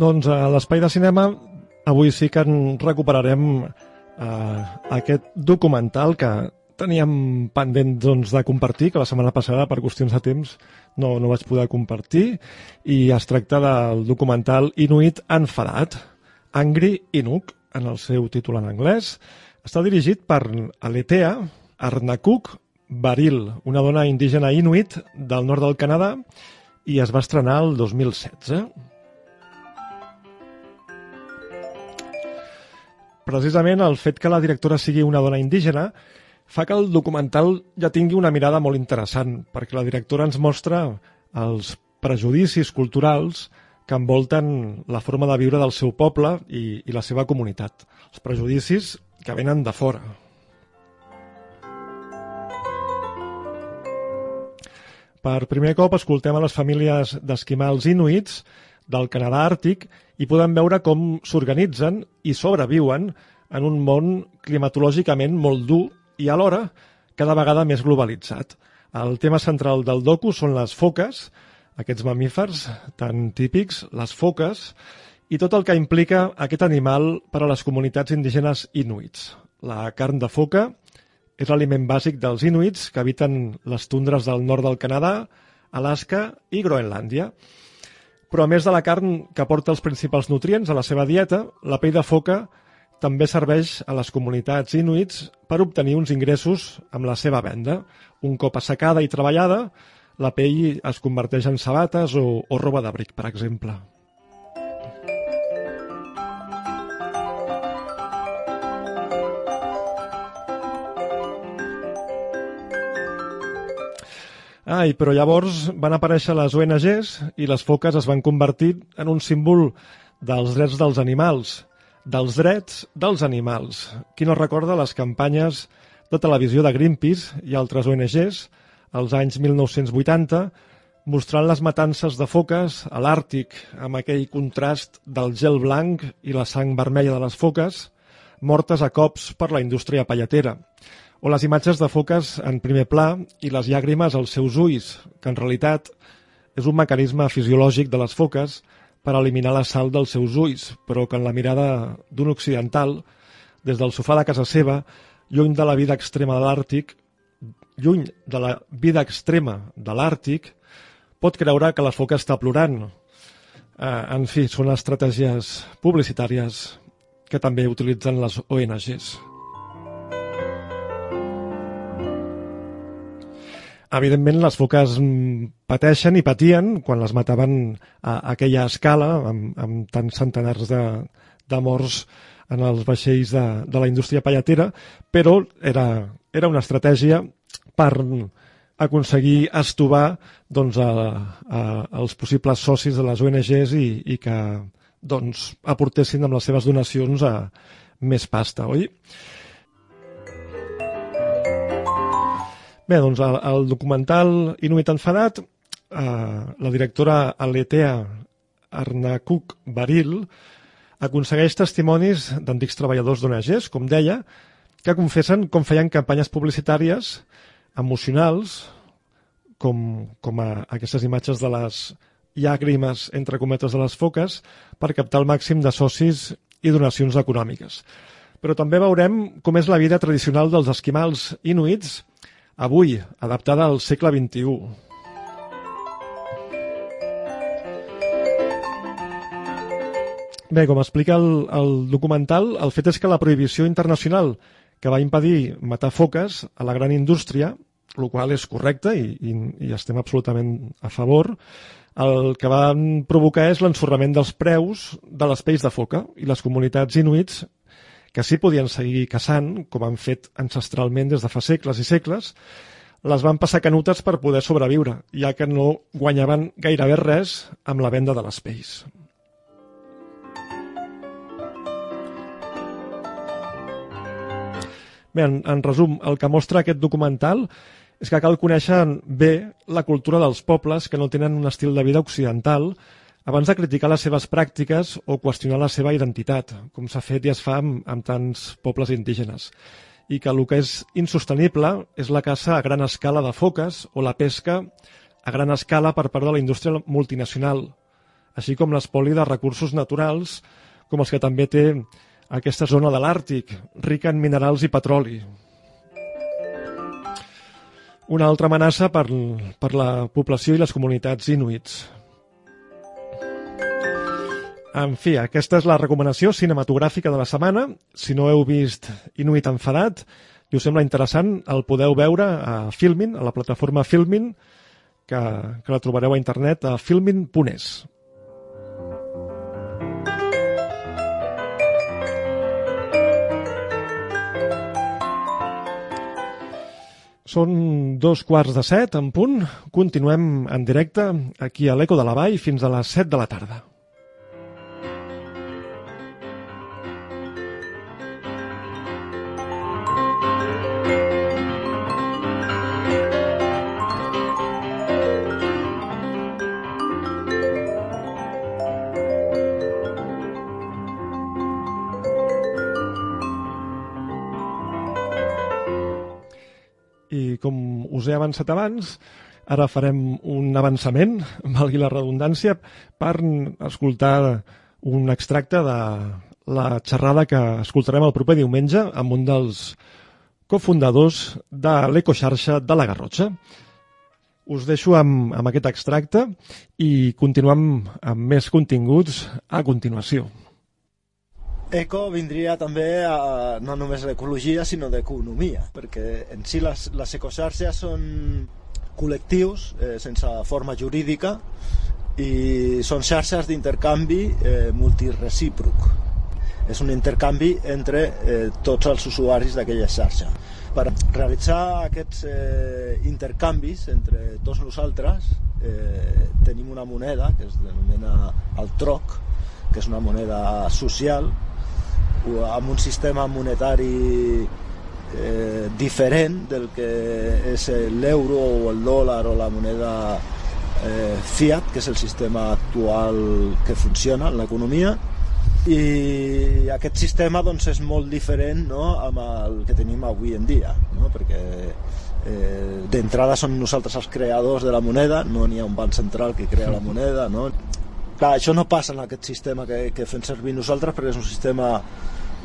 Doncs a l'espai de cinema avui sí que en recuperarem eh, aquest documental que teníem pendent doncs, de compartir, que la setmana passada per qüestions de temps no, no vaig poder compartir, i es tracta del documental Inuit Enfadat, Angry Inuk, en el seu títol en anglès. Està dirigit per Aletea Arnakuk Baril, una dona indígena inuit del nord del Canadà, i es va estrenar el 2016. Precisament el fet que la directora sigui una dona indígena fa que el documental ja tingui una mirada molt interessant, perquè la directora ens mostra els prejudicis culturals que envolten la forma de viure del seu poble i, i la seva comunitat. Els prejudicis que venen de fora. Per primer cop escoltem a les famílies d'esquimals inuits del Canadà Àrtic i podem veure com s'organitzen i sobreviuen en un món climatològicament molt dur i alhora cada vegada més globalitzat. El tema central del docu són les foques, aquests mamífers tan típics, les foques, i tot el que implica aquest animal per a les comunitats indígenes inuits. La carn de foca és l'aliment bàsic dels inuits que habiten les tundres del nord del Canadà, Alaska i Groenlàndia. Però a més de la carn que aporta els principals nutrients a la seva dieta, la pell de foca també serveix a les comunitats inuits per obtenir uns ingressos amb la seva venda. Un cop assecada i treballada, la pell es converteix en sabates o, o roba d'abric, per exemple. Ai, però llavors van aparèixer les ONGs i les foques es van convertir en un símbol dels drets dels animals, dels drets dels animals. Qui no recorda les campanyes de televisió de Greenpeace i altres ONGs als anys 1980 mostrant les matances de foques a l'Àrtic amb aquell contrast del gel blanc i la sang vermella de les foques mortes a cops per la indústria palletera o les imatges de foques en primer pla i les llàgrimes als seus ulls, que en realitat és un mecanisme fisiològic de les foques per eliminar la sal dels seus ulls, però que en la mirada d'un occidental, des del sofà de casa seva, lluny de la vida extrema de l'Àrtic, lluny de la vida extrema de l'Àrtic, pot creure que la foca està plorant. Eh, en fi, són estratègies publicitàries que també utilitzen les ONGs. Evidentment, les foques pateixen i patien quan les mataven a, aquella escala, amb, amb tants centenars de, de morts en els vaixells de, de la indústria palletera, però era, era una estratègia per aconseguir estovar doncs, a, a, als possibles socis de les ONGs i, i que doncs, aportessin amb les seves donacions a més pasta, oi? Bé, doncs el, el documental Inuit enfadat, eh, la directora Aletea Arnakuk Baril aconsegueix testimonis d'antics treballadors d'ONGs, com deia, que confessen com feien campanyes publicitàries emocionals, com, com a aquestes imatges de les llàgrimes, entre cometes, de les foques per captar el màxim de socis i donacions econòmiques. Però també veurem com és la vida tradicional dels esquimals inuits avui, adaptada al segle XXI. Bé, com explica el, el documental, el fet és que la prohibició internacional que va impedir matar foques a la gran indústria, el qual és correcte i, i, i estem absolutament a favor, el que va provocar és l'ensorrament dels preus de les pells de foca i les comunitats inuits que sí podien seguir caçant, com han fet ancestralment des de fa segles i segles, les van passar canutes per poder sobreviure, ja que no guanyaven gairebé res amb la venda de les pells. Bé, en, en resum, el que mostra aquest documental és que cal conèixer bé la cultura dels pobles que no tenen un estil de vida occidental abans de criticar les seves pràctiques o qüestionar la seva identitat, com s'ha fet i es fa amb, amb tants pobles indígenes. I que el que és insostenible és la caça a gran escala de foques o la pesca a gran escala per part de la indústria multinacional, així com l'espoli de recursos naturals, com els que també té aquesta zona de l'Àrtic, rica en minerals i petroli. Una altra amenaça per, per la població i les comunitats inuits. En fi, aquesta és la recomanació cinematogràfica de la setmana. Si no heu vist Inuit enfadat i us sembla interessant, el podeu veure a Filmin, a la plataforma Filmin, que, que la trobareu a internet a filmin.es. Són dos quarts de set, en punt. Continuem en directe aquí a l'Eco de la Vall fins a les set de la tarda. Us he avançat abans, ara farem un avançament, <laughs> valgui la redundància, per escoltar un extracte de la xerrada que escoltarem el proper diumenge amb un dels cofundadors de l'Ecoxarxa de la Garrotxa. Us deixo amb, amb aquest extracte i continuem amb més continguts a continuació. Eco vindria també a, no només d'ecologia sinó d'economia perquè en si les, les ecoxarxes són col·lectius eh, sense forma jurídica i són xarxes d'intercanvi eh, multirecíproc. És un intercanvi entre eh, tots els usuaris d'aquella xarxa. Per realitzar aquests eh, intercanvis entre tots nosaltres eh, tenim una moneda que es denomina el troc que és una moneda social amb un sistema monetari eh, diferent del que és l'euro o el dòlar o la moneda eh, fiat, que és el sistema actual que funciona en l'economia i aquest sistema doncs, és molt diferent no, amb el que tenim avui en dia no? perquè eh, d'entrada són nosaltres els creadors de la moneda no n'hi ha un banc central que crea la moneda no? Clar, això no passa en aquest sistema que, que fem servir nosaltres perquè és un sistema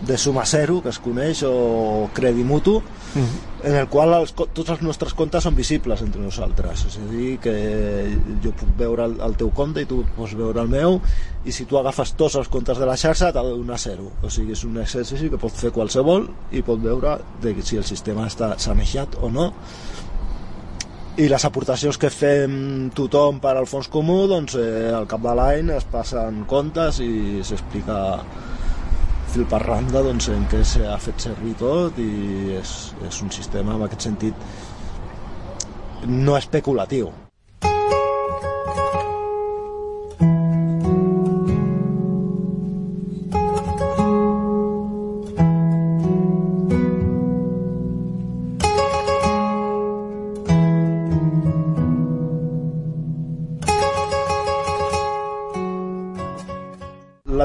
de suma zero, que es coneix, o crèdit mutu, uh mhm. -huh. en el qual els, tots els nostres comptes són visibles entre nosaltres. És a dir, que jo puc veure el, el teu compte i tu pots veure el meu, i si tu agafes tots els comptes de la xarxa t'ha de donar zero. O sigui, és un exercici que pot fer qualsevol i pot veure de si el sistema està sanejat o no i les aportacions que fem tothom per al fons comú doncs eh, al cap de l'any es passen comptes i s'explica fil per randa doncs, en què s'ha fet servir tot i és, és un sistema en aquest sentit no especulatiu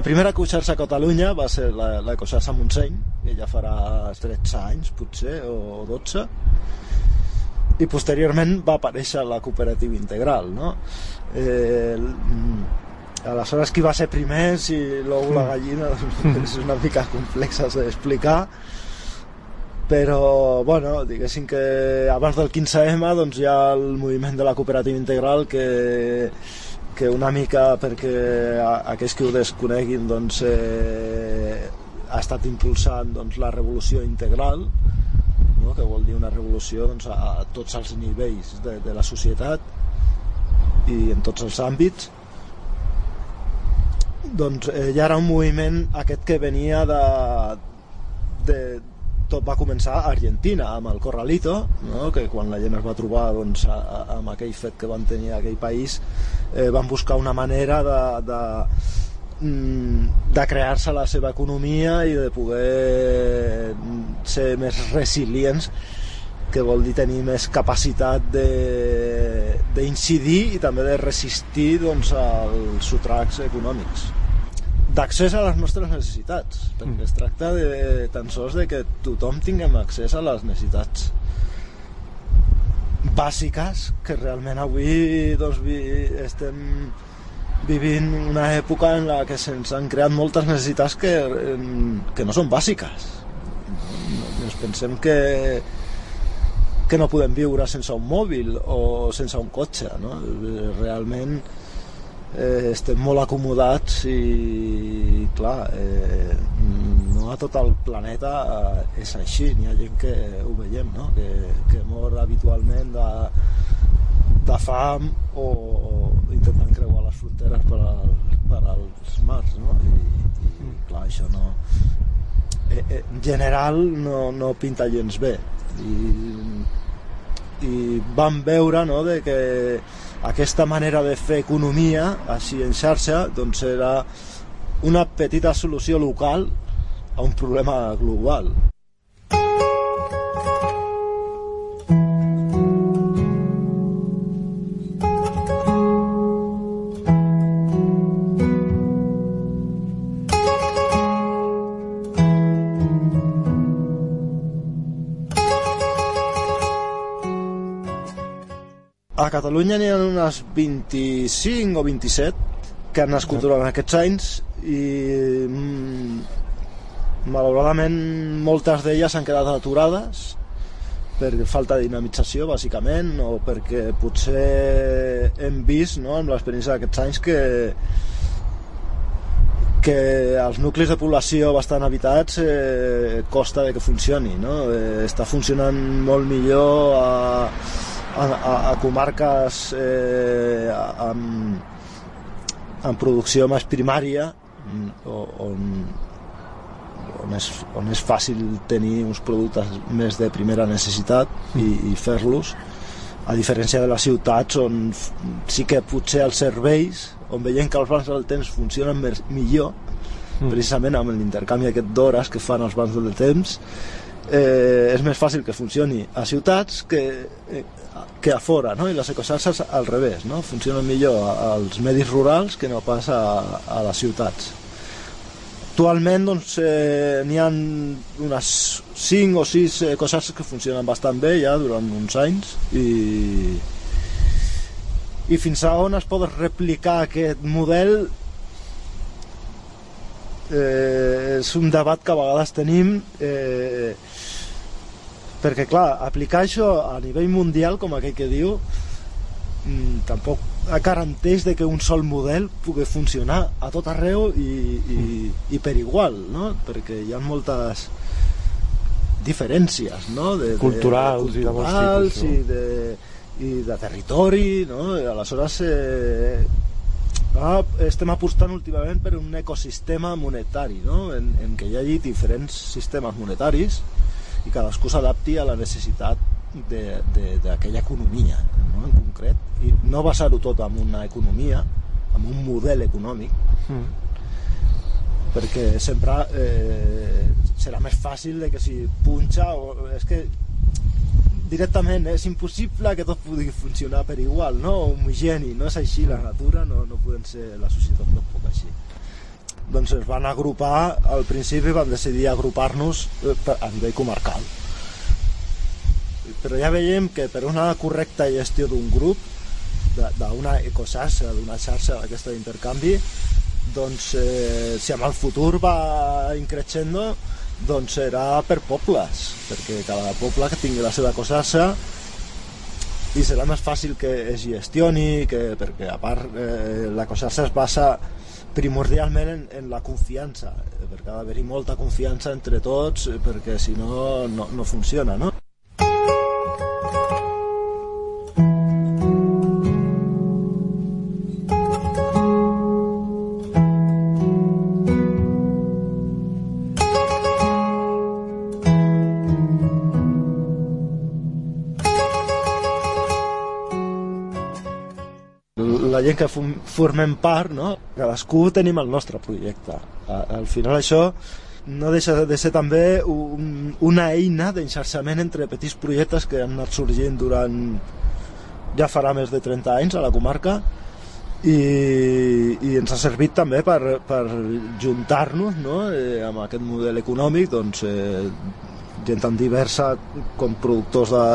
primera ecoxarxa a Catalunya va ser l'ecoxarxa Montseny, que ja farà 13 anys, potser, o 12, i posteriorment va aparèixer la cooperativa integral no? eh, aleshores qui va ser primer si l'ou la gallina <laughs> és una mica complexa d'explicar però bueno, diguéssim que abans del 15M doncs, hi ha el moviment de la cooperativa integral que, que una mica perquè aquells que ho desconeguin doncs, eh, ha estat impulsant doncs, la revolució integral no? que vol dir una revolució doncs, a, a tots els nivells de, de la societat i en tots els àmbits doncs eh, ja era un moviment aquest que venia de, de, tot va començar a Argentina amb el Corralito no? que quan la gent es va trobar doncs, a, a, amb aquell fet que van tenir aquell país eh, van buscar una manera de, de Mm, de crear-se la seva economia i de poder ser més resilients que vol dir tenir més capacitat d'incidir i també de resistir doncs, als sotracs econòmics d'accés a les nostres necessitats perquè mm. es tracta de, tan sols de que tothom tinguem accés a les necessitats bàsiques que realment avui doncs, estem vivint una època en la que se'ns han creat moltes necessitats que, que no són bàsiques. Ens pensem que, que no podem viure sense un mòbil o sense un cotxe. No? Realment eh, estem molt acomodats i, clar, eh, no a tot el planeta eh, és així. N'hi ha gent que ho veiem, no? que, que mor habitualment de, de fam o, o intentant creuar les fronteres per, al, per als mars no? I, i clar, això no eh, eh, en general no, no pinta gens bé i, i vam veure no, de que aquesta manera de fer economia així en xarxa doncs era una petita solució local a un problema global A Catalunya n'hi ha unes 25 o 27 que han nascut durant aquests anys i mm, malauradament moltes d'elles han quedat aturades per falta de dinamització bàsicament o perquè potser hem vist no, amb l'experiència d'aquests anys que que els nuclis de població bastant habitats eh, costa de que funcioni no? eh, està funcionant molt millor a, a, a comarques eh, amb, amb producció més primària on, on, és, on és fàcil tenir uns productes més de primera necessitat i, i fer-los a diferència de les ciutats on sí que potser els serveis on veiem que els bancs del temps funcionen més, millor mm. precisament amb l'intercanvi aquest d'hores que fan els bancs del temps eh, és més fàcil que funcioni a ciutats que eh, que a fora, no? i les ecosalses al revés, no? funcionen millor als medis rurals que no pas a, a les ciutats. Actualment doncs, eh, n'hi ha unes 5 o 6 ecosalses que funcionen bastant bé ja durant uns anys i, i fins a on es pot replicar aquest model eh, és un debat que a vegades tenim eh, perquè clar, aplicar això a nivell mundial com aquell que diu mm, tampoc garanteix de que un sol model pugui funcionar a tot arreu i, i, i per igual no? perquè hi ha moltes diferències no? de, culturals, de, de culturals i, de, tipus, no? i, de, i de territori no? I aleshores eh, ah, estem apostant últimament per un ecosistema monetari no? en, en què hi hagi diferents sistemes monetaris i cadascú s'adapti a la necessitat d'aquella economia no? en concret i no basar-ho tot en una economia en un model econòmic mm. perquè sempre eh, serà més fàcil de que si punxa o, és que directament és impossible que tot pugui funcionar per igual no? homogeni, no és així la natura no, no poden ser la societat tampoc així doncs es van agrupar, al principi van decidir agrupar-nos eh, a nivell comarcal. però ja veiem que per una correcta gestió d'un grup, d'una ecoxarxa, d'una xarxa d'aquesta d'intercanvi, doncs eh, si amb el futur va increixendo, doncs serà per pobles, perquè cada poble que tingui la seva ecoxarxa i serà més fàcil que es gestioni, que, perquè a part eh, la xarxa es basa primordialment en, en la confiança, perquè ha d'haver-hi molta confiança entre tots, perquè si no, no, no funciona, no? Que formem part, no? cadascú tenim el nostre projecte. Al final això no deixa de ser també un, una eina d'enxarxament entre petits projectes que han anat sorgint durant ja farà més de 30 anys a la comarca i, i ens ha servit també per, per juntar-nos no? eh, amb aquest model econòmic doncs, eh, gent tan diversa com productors de,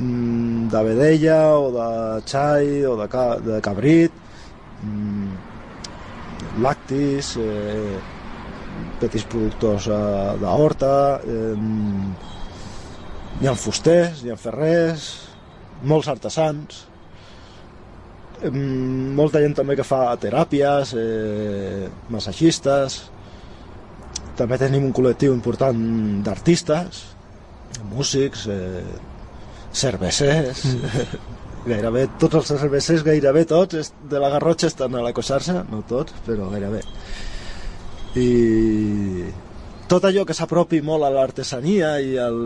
de vedella o de xai o de, ca, de cabrit. Mm, lactis eh, petits productors eh, d'horta eh, hi ha fusters, hi ha ferrers molts artesans. Eh, molta gent també que fa teràpies eh, massatgistes. També tenim un col·lectiu important d'artistes músics eh, cervesers mm. <laughs> gairebé tots els cervesers gairebé tots de la Garrotxa estan a la Cossarsa no tots, però gairebé i tot allò que s'apropi molt a l'artesania i al,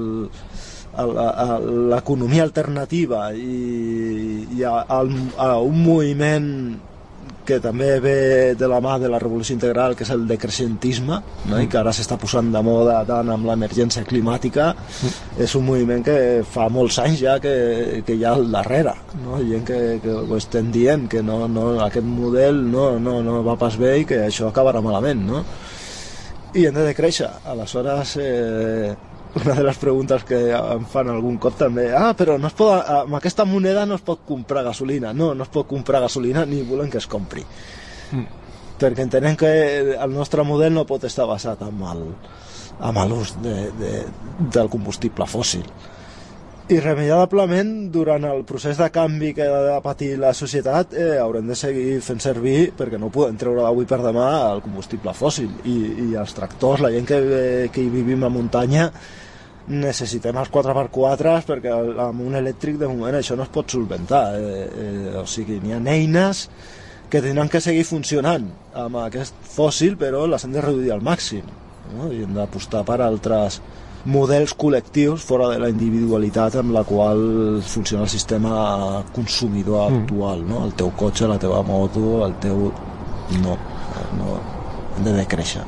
a l'economia alternativa i, i a, a, a un moviment que també ve de la mà de la revolució integral, que és el decreixentisme, no? i que ara s'està posant de moda tant amb l'emergència climàtica, és un moviment que fa molts anys ja que, que hi ha al darrere, no? gent que, que ho estem dient, que no, no, aquest model no, no, no va pas bé i que això acabarà malament, no? I hem de decréixer. Aleshores, eh, una de les preguntes que em fan algun cop també ah, però no es pot, amb aquesta moneda no es pot comprar gasolina. No, no es pot comprar gasolina ni volem que es compri. Mm. perquè entenem que el nostre model no pot estar basat en el, amb l'ús de, de, del combustible fòssil. Irremeiablement durant el procés de canvi que ha de patir la societat eh, haurem de seguir fent servir perquè no podem treure d'avui per demà el combustible fòssil. I, i els tractors, la gent que, que hi vivim a muntanya necessitem els 4x4 perquè amb un elèctric de moment això no es pot solventar eh, eh, o sigui, n'hi ha eines que tindran que seguir funcionant amb aquest fòssil però les hem de reduir al màxim no? i hem d'apostar per altres models col·lectius fora de la individualitat amb la qual funciona el sistema consumidor mm. actual no? el teu cotxe, la teva moto el teu... no, no hem de decréixer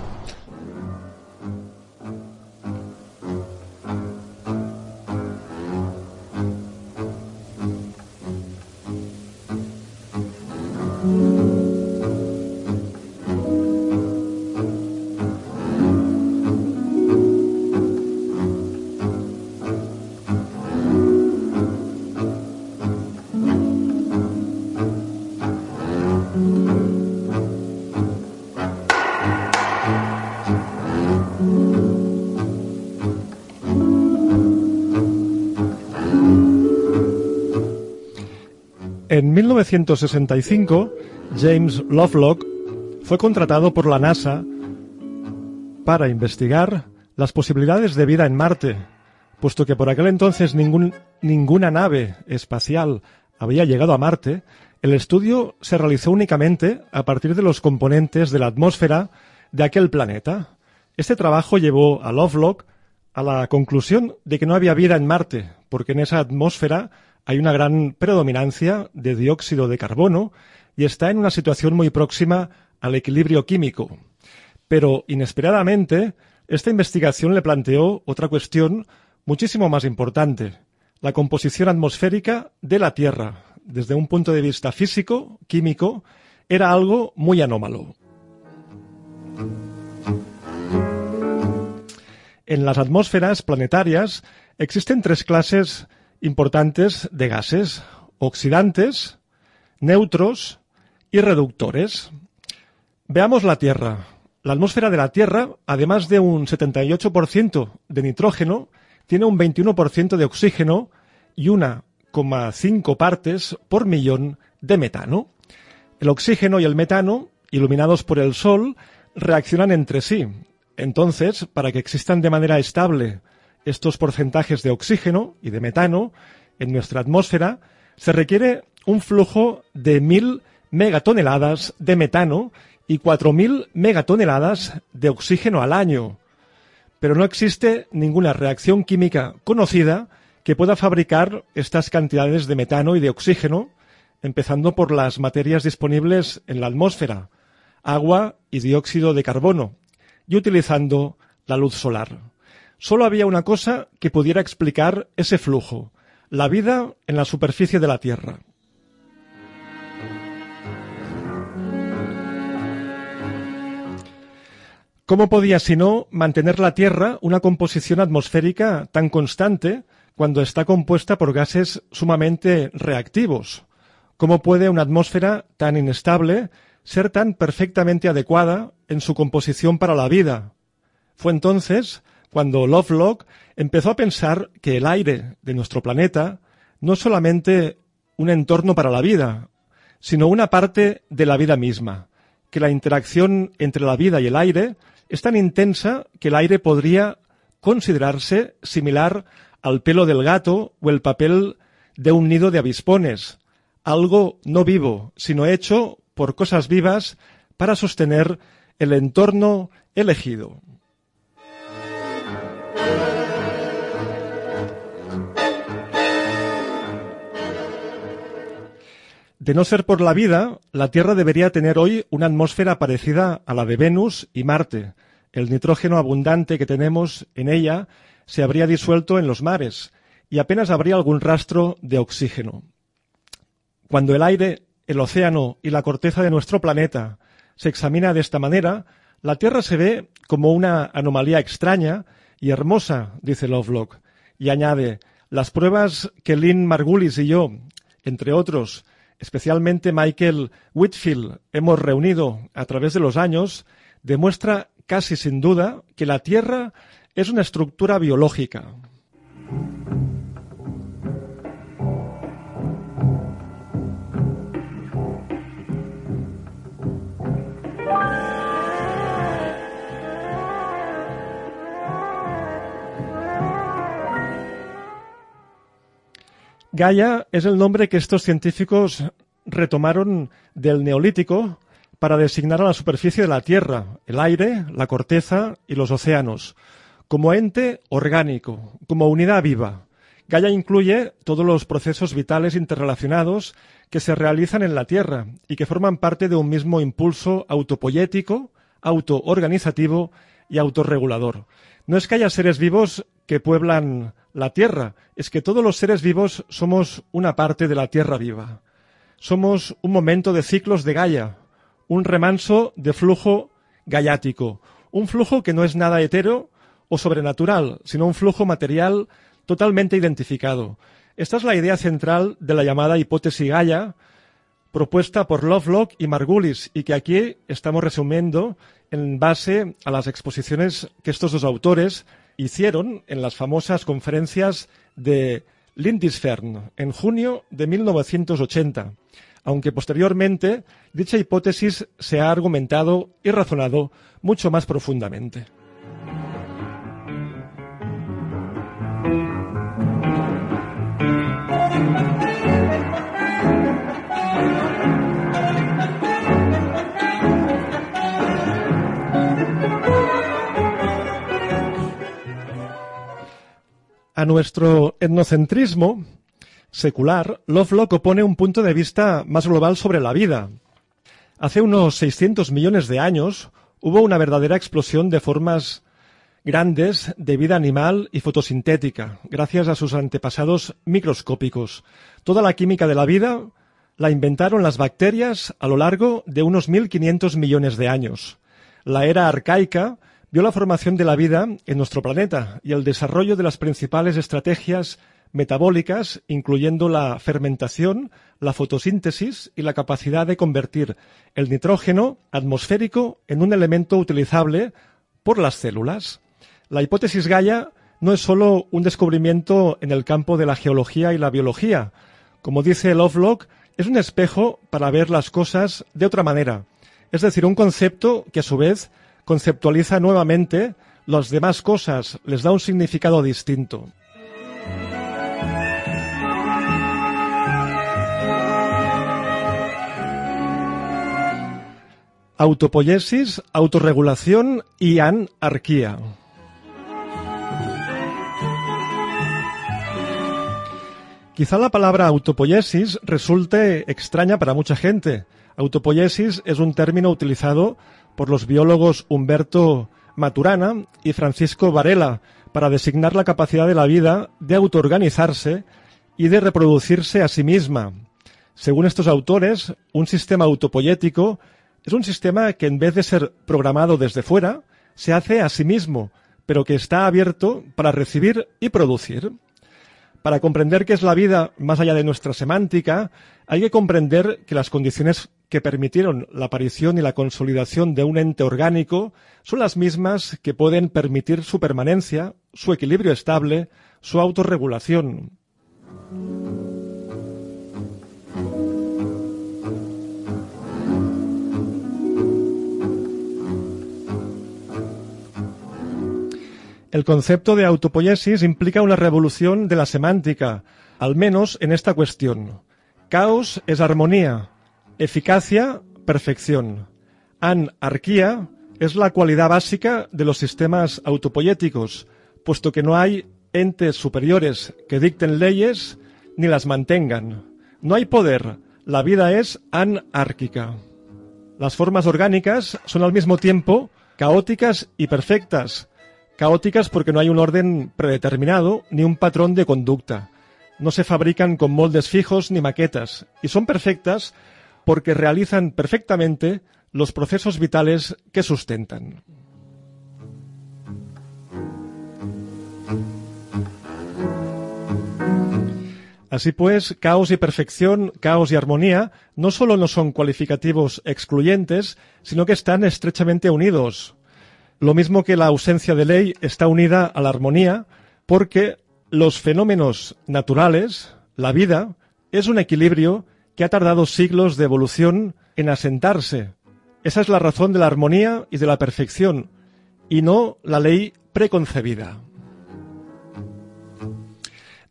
1965, James Lovelock fue contratado por la NASA para investigar las posibilidades de vida en Marte, puesto que por aquel entonces ninguna nave espacial había llegado a Marte, el estudio se realizó únicamente a partir de los componentes de la atmósfera de aquel planeta. Este trabajo llevó a Lovelock a la conclusión de que no había vida en Marte, porque en esa atmósfera hay una gran predominancia de dióxido de carbono y está en una situación muy próxima al equilibrio químico. Pero, inesperadamente, esta investigación le planteó otra cuestión muchísimo más importante, la composición atmosférica de la Tierra. Desde un punto de vista físico, químico, era algo muy anómalo. En las atmósferas planetarias Existen tres clases importantes de gases, oxidantes, neutros y reductores. Veamos la Tierra. La atmósfera de la Tierra, además de un 78% de nitrógeno, tiene un 21% de oxígeno y 1,5 partes por millón de metano. El oxígeno y el metano, iluminados por el Sol, reaccionan entre sí. Entonces, para que existan de manera estable estos porcentajes de oxígeno y de metano en nuestra atmósfera, se requiere un flujo de 1.000 megatoneladas de metano y 4.000 megatoneladas de oxígeno al año. Pero no existe ninguna reacción química conocida que pueda fabricar estas cantidades de metano y de oxígeno, empezando por las materias disponibles en la atmósfera, agua y dióxido de carbono, y utilizando la luz solar. Solo había una cosa que pudiera explicar ese flujo, la vida en la superficie de la Tierra. ¿Cómo podía, si no, mantener la Tierra una composición atmosférica tan constante cuando está compuesta por gases sumamente reactivos? ¿Cómo puede una atmósfera tan inestable ser tan perfectamente adecuada en su composición para la vida? Fue entonces cuando Lovelock empezó a pensar que el aire de nuestro planeta no es solamente un entorno para la vida, sino una parte de la vida misma, que la interacción entre la vida y el aire es tan intensa que el aire podría considerarse similar al pelo del gato o el papel de un nido de avispones, algo no vivo, sino hecho por cosas vivas para sostener el entorno elegido. De no ser por la vida, la Tierra debería tener hoy una atmósfera parecida a la de Venus y Marte. El nitrógeno abundante que tenemos en ella se habría disuelto en los mares y apenas habría algún rastro de oxígeno. Cuando el aire, el océano y la corteza de nuestro planeta se examina de esta manera, la Tierra se ve como una anomalía extraña y hermosa, dice Lovelock, y añade, las pruebas que Lynn Margulis y yo, entre otros, especialmente Michael Whitfield, hemos reunido a través de los años, demuestra casi sin duda que la Tierra es una estructura biológica. Gaia es el nombre que estos científicos retomaron del Neolítico para designar a la superficie de la Tierra, el aire, la corteza y los océanos, como ente orgánico, como unidad viva. Gaia incluye todos los procesos vitales interrelacionados que se realizan en la Tierra y que forman parte de un mismo impulso autopoyético, autoorganizativo y autorregulador. No es que haya seres vivos que pueblan la Tierra, es que todos los seres vivos somos una parte de la Tierra viva. Somos un momento de ciclos de Gaia, un remanso de flujo gaiático, un flujo que no es nada hetero o sobrenatural, sino un flujo material totalmente identificado. Esta es la idea central de la llamada hipótesis Gaia, propuesta por Lovelock y Margulis, y que aquí estamos resumiendo en base a las exposiciones que estos dos autores hicieron en las famosas conferencias de Lindisfarne en junio de 1980, aunque posteriormente dicha hipótesis se ha argumentado y razonado mucho más profundamente. A nuestro etnocentrismo secular, Lovelock opone un punto de vista más global sobre la vida. Hace unos 600 millones de años hubo una verdadera explosión de formas grandes de vida animal y fotosintética, gracias a sus antepasados microscópicos. Toda la química de la vida la inventaron las bacterias a lo largo de unos 1.500 millones de años. La era arcaica la formación de la vida en nuestro planeta y el desarrollo de las principales estrategias metabólicas, incluyendo la fermentación, la fotosíntesis y la capacidad de convertir el nitrógeno atmosférico en un elemento utilizable por las células. La hipótesis Gaia no es solo un descubrimiento en el campo de la geología y la biología. Como dice Lovelock, es un espejo para ver las cosas de otra manera. Es decir, un concepto que a su vez conceptualiza nuevamente las demás cosas, les da un significado distinto. Autopoiesis, autorregulación y anarquía. Quizá la palabra autopoiesis resulte extraña para mucha gente. Autopoiesis es un término utilizado por los biólogos Humberto Maturana y Francisco Varela para designar la capacidad de la vida de autoorganizarse y de reproducirse a sí misma. Según estos autores, un sistema autopoyético es un sistema que en vez de ser programado desde fuera, se hace a sí mismo, pero que está abierto para recibir y producir. Para comprender qué es la vida más allá de nuestra semántica, hay que comprender que las condiciones que permitieron la aparición y la consolidación de un ente orgánico son las mismas que pueden permitir su permanencia, su equilibrio estable, su autorregulación. El concepto de autopoiesis implica una revolución de la semántica, al menos en esta cuestión. Caos es armonía, eficacia, perfección. Anarquía es la cualidad básica de los sistemas autopoyéticos, puesto que no hay entes superiores que dicten leyes ni las mantengan. No hay poder, la vida es anárquica. Las formas orgánicas son al mismo tiempo caóticas y perfectas, Caóticas porque no hay un orden predeterminado ni un patrón de conducta. No se fabrican con moldes fijos ni maquetas. Y son perfectas porque realizan perfectamente los procesos vitales que sustentan. Así pues, caos y perfección, caos y armonía no solo no son cualificativos excluyentes, sino que están estrechamente unidos. Lo mismo que la ausencia de ley está unida a la armonía porque los fenómenos naturales, la vida, es un equilibrio que ha tardado siglos de evolución en asentarse. Esa es la razón de la armonía y de la perfección, y no la ley preconcebida.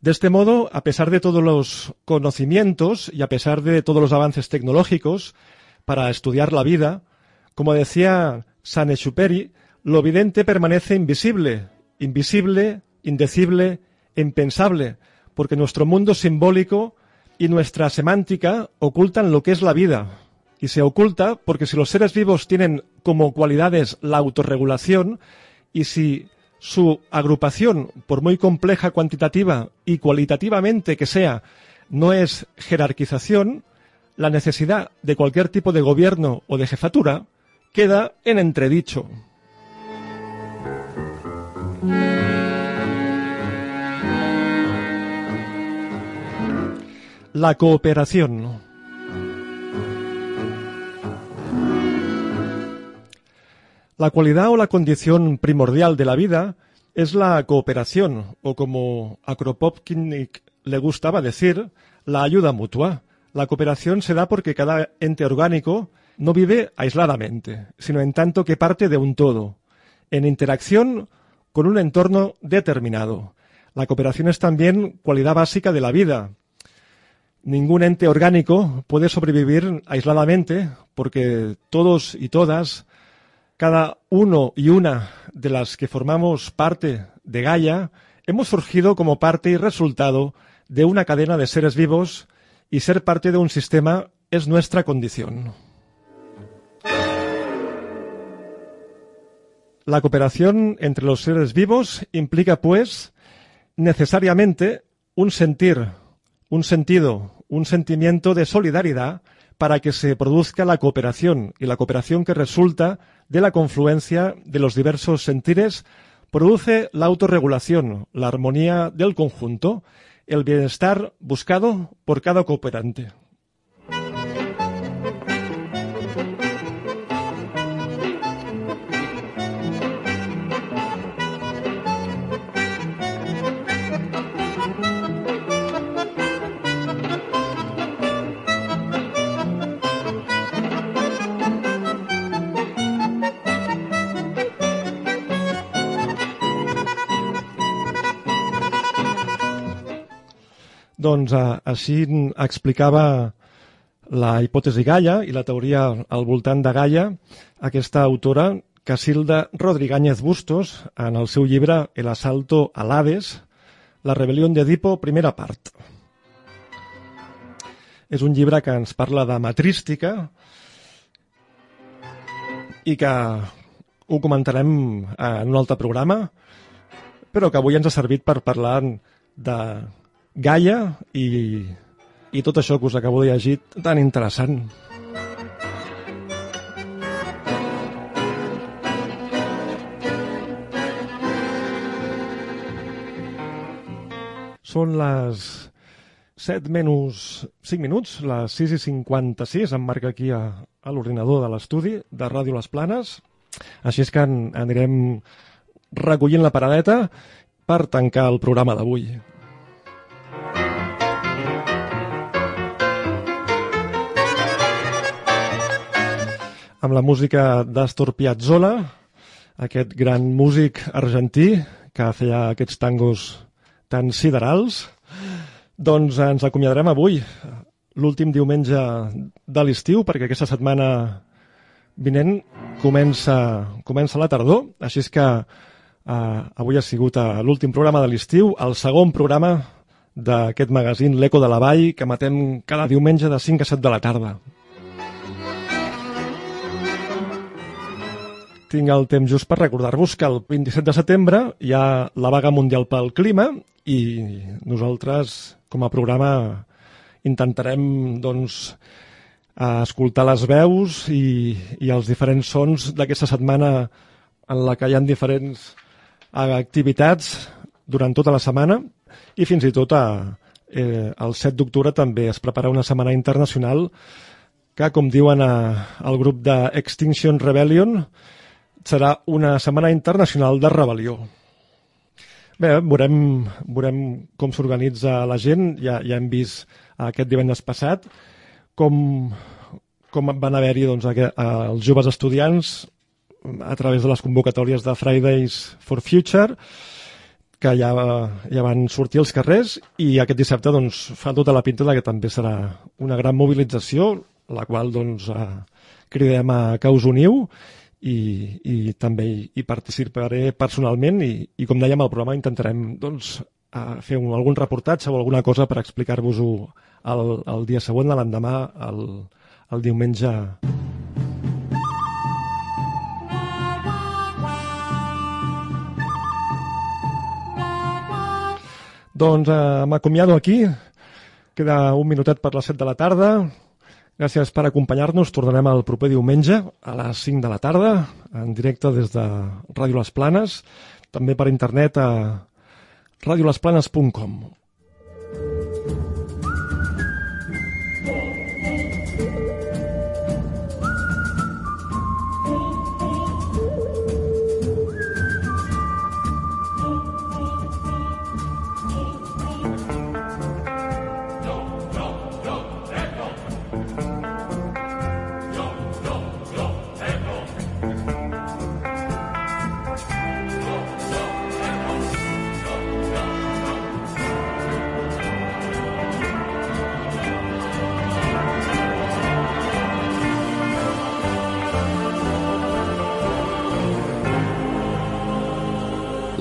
De este modo, a pesar de todos los conocimientos y a pesar de todos los avances tecnológicos para estudiar la vida, como decía Saint-Exupéry, lo evidente permanece invisible, invisible, indecible, impensable, porque nuestro mundo simbólico y nuestra semántica ocultan lo que es la vida. Y se oculta porque si los seres vivos tienen como cualidades la autorregulación y si su agrupación, por muy compleja cuantitativa y cualitativamente que sea, no es jerarquización, la necesidad de cualquier tipo de gobierno o de jefatura queda en entredicho. La cooperación. La cualidad o la condición primordial de la vida es la cooperación, o como a le gustaba decir, la ayuda mutua. La cooperación se da porque cada ente orgánico no vive aisladamente, sino en tanto que parte de un todo, en interacción con un entorno determinado. La cooperación es también cualidad básica de la vida. Ningún ente orgánico puede sobrevivir aisladamente porque todos y todas, cada uno y una de las que formamos parte de Gaia, hemos surgido como parte y resultado de una cadena de seres vivos y ser parte de un sistema es nuestra condición. La cooperación entre los seres vivos implica, pues, necesariamente un sentir, un sentido, un sentimiento de solidaridad para que se produzca la cooperación y la cooperación que resulta de la confluencia de los diversos sentires produce la autorregulación, la armonía del conjunto, el bienestar buscado por cada cooperante. Doncs eh, així explicava la hipòtesi Gaia i la teoria al voltant de Gaia aquesta autora, Casilda Rodríguez Bustos, en el seu llibre El asalto al Hades, la rebel·lió de Edipo, primera part. És un llibre que ens parla de matrística i que ho comentarem en un altre programa, però que avui ens ha servit per parlar de Gaia i, i tot això que us acabo de llegir tan interessant. Són les 7 menys 5 minuts, les 6 i 56, em marca aquí a, a l'ordinador de l'estudi de Ràdio Les Planes. Així és que en, anirem recollint la paradeta per tancar el programa d'avui. Amb la música d'Astor Piazzolla, aquest gran músic argentí que feia aquests tangos tan siderals. Doncs ens acomiadarem avui, l'últim diumenge de l'estiu, perquè aquesta setmana vinent comença, comença la tardor, així és que eh, avui ha sigut eh, l'últim programa de l'estiu, el segon programa d'aquest magazín L'Eco de la Vall, que matem cada diumenge de 5 a 7 de la tarda. Tinc el temps just per recordar-vos que el 27 de setembre hi ha la vaga mundial pel clima i nosaltres, com a programa, intentarem doncs, escoltar les veus i, i els diferents sons d'aquesta setmana en la que hi ha diferents activitats durant tota la setmana i fins i tot a, eh, el 7 d'octubre també es prepara una setmana internacional que, com diuen a, al grup d'Extinction Rebellion, serà una setmana internacional de rebel·lió. Bé, veurem, veurem com s'organitza la gent. Ja, ja hem vist aquest divendres passat com, com van haver-hi doncs, els joves estudiants a través de les convocatòries de Fridays for Future que ja, ja van sortir als carrers i aquest dissabte doncs, fa tota la pinta que també serà una gran mobilització, la qual doncs, eh, cridem a que us uniu i, i també hi participaré personalment i, i com dèiem al programa intentarem doncs, fer un, algun reportatge o alguna cosa per explicar-vos-ho el, el dia següent, l'endemà, el, el diumenge. Doncs eh, m'acomiado aquí. Queda un minutet per les 7 de la tarda. Gràcies per acompanyar-nos. Tornarem el proper diumenge a les 5 de la tarda, en directe des de Ràdio Les Planes, també per internet a radiolesplanes.com.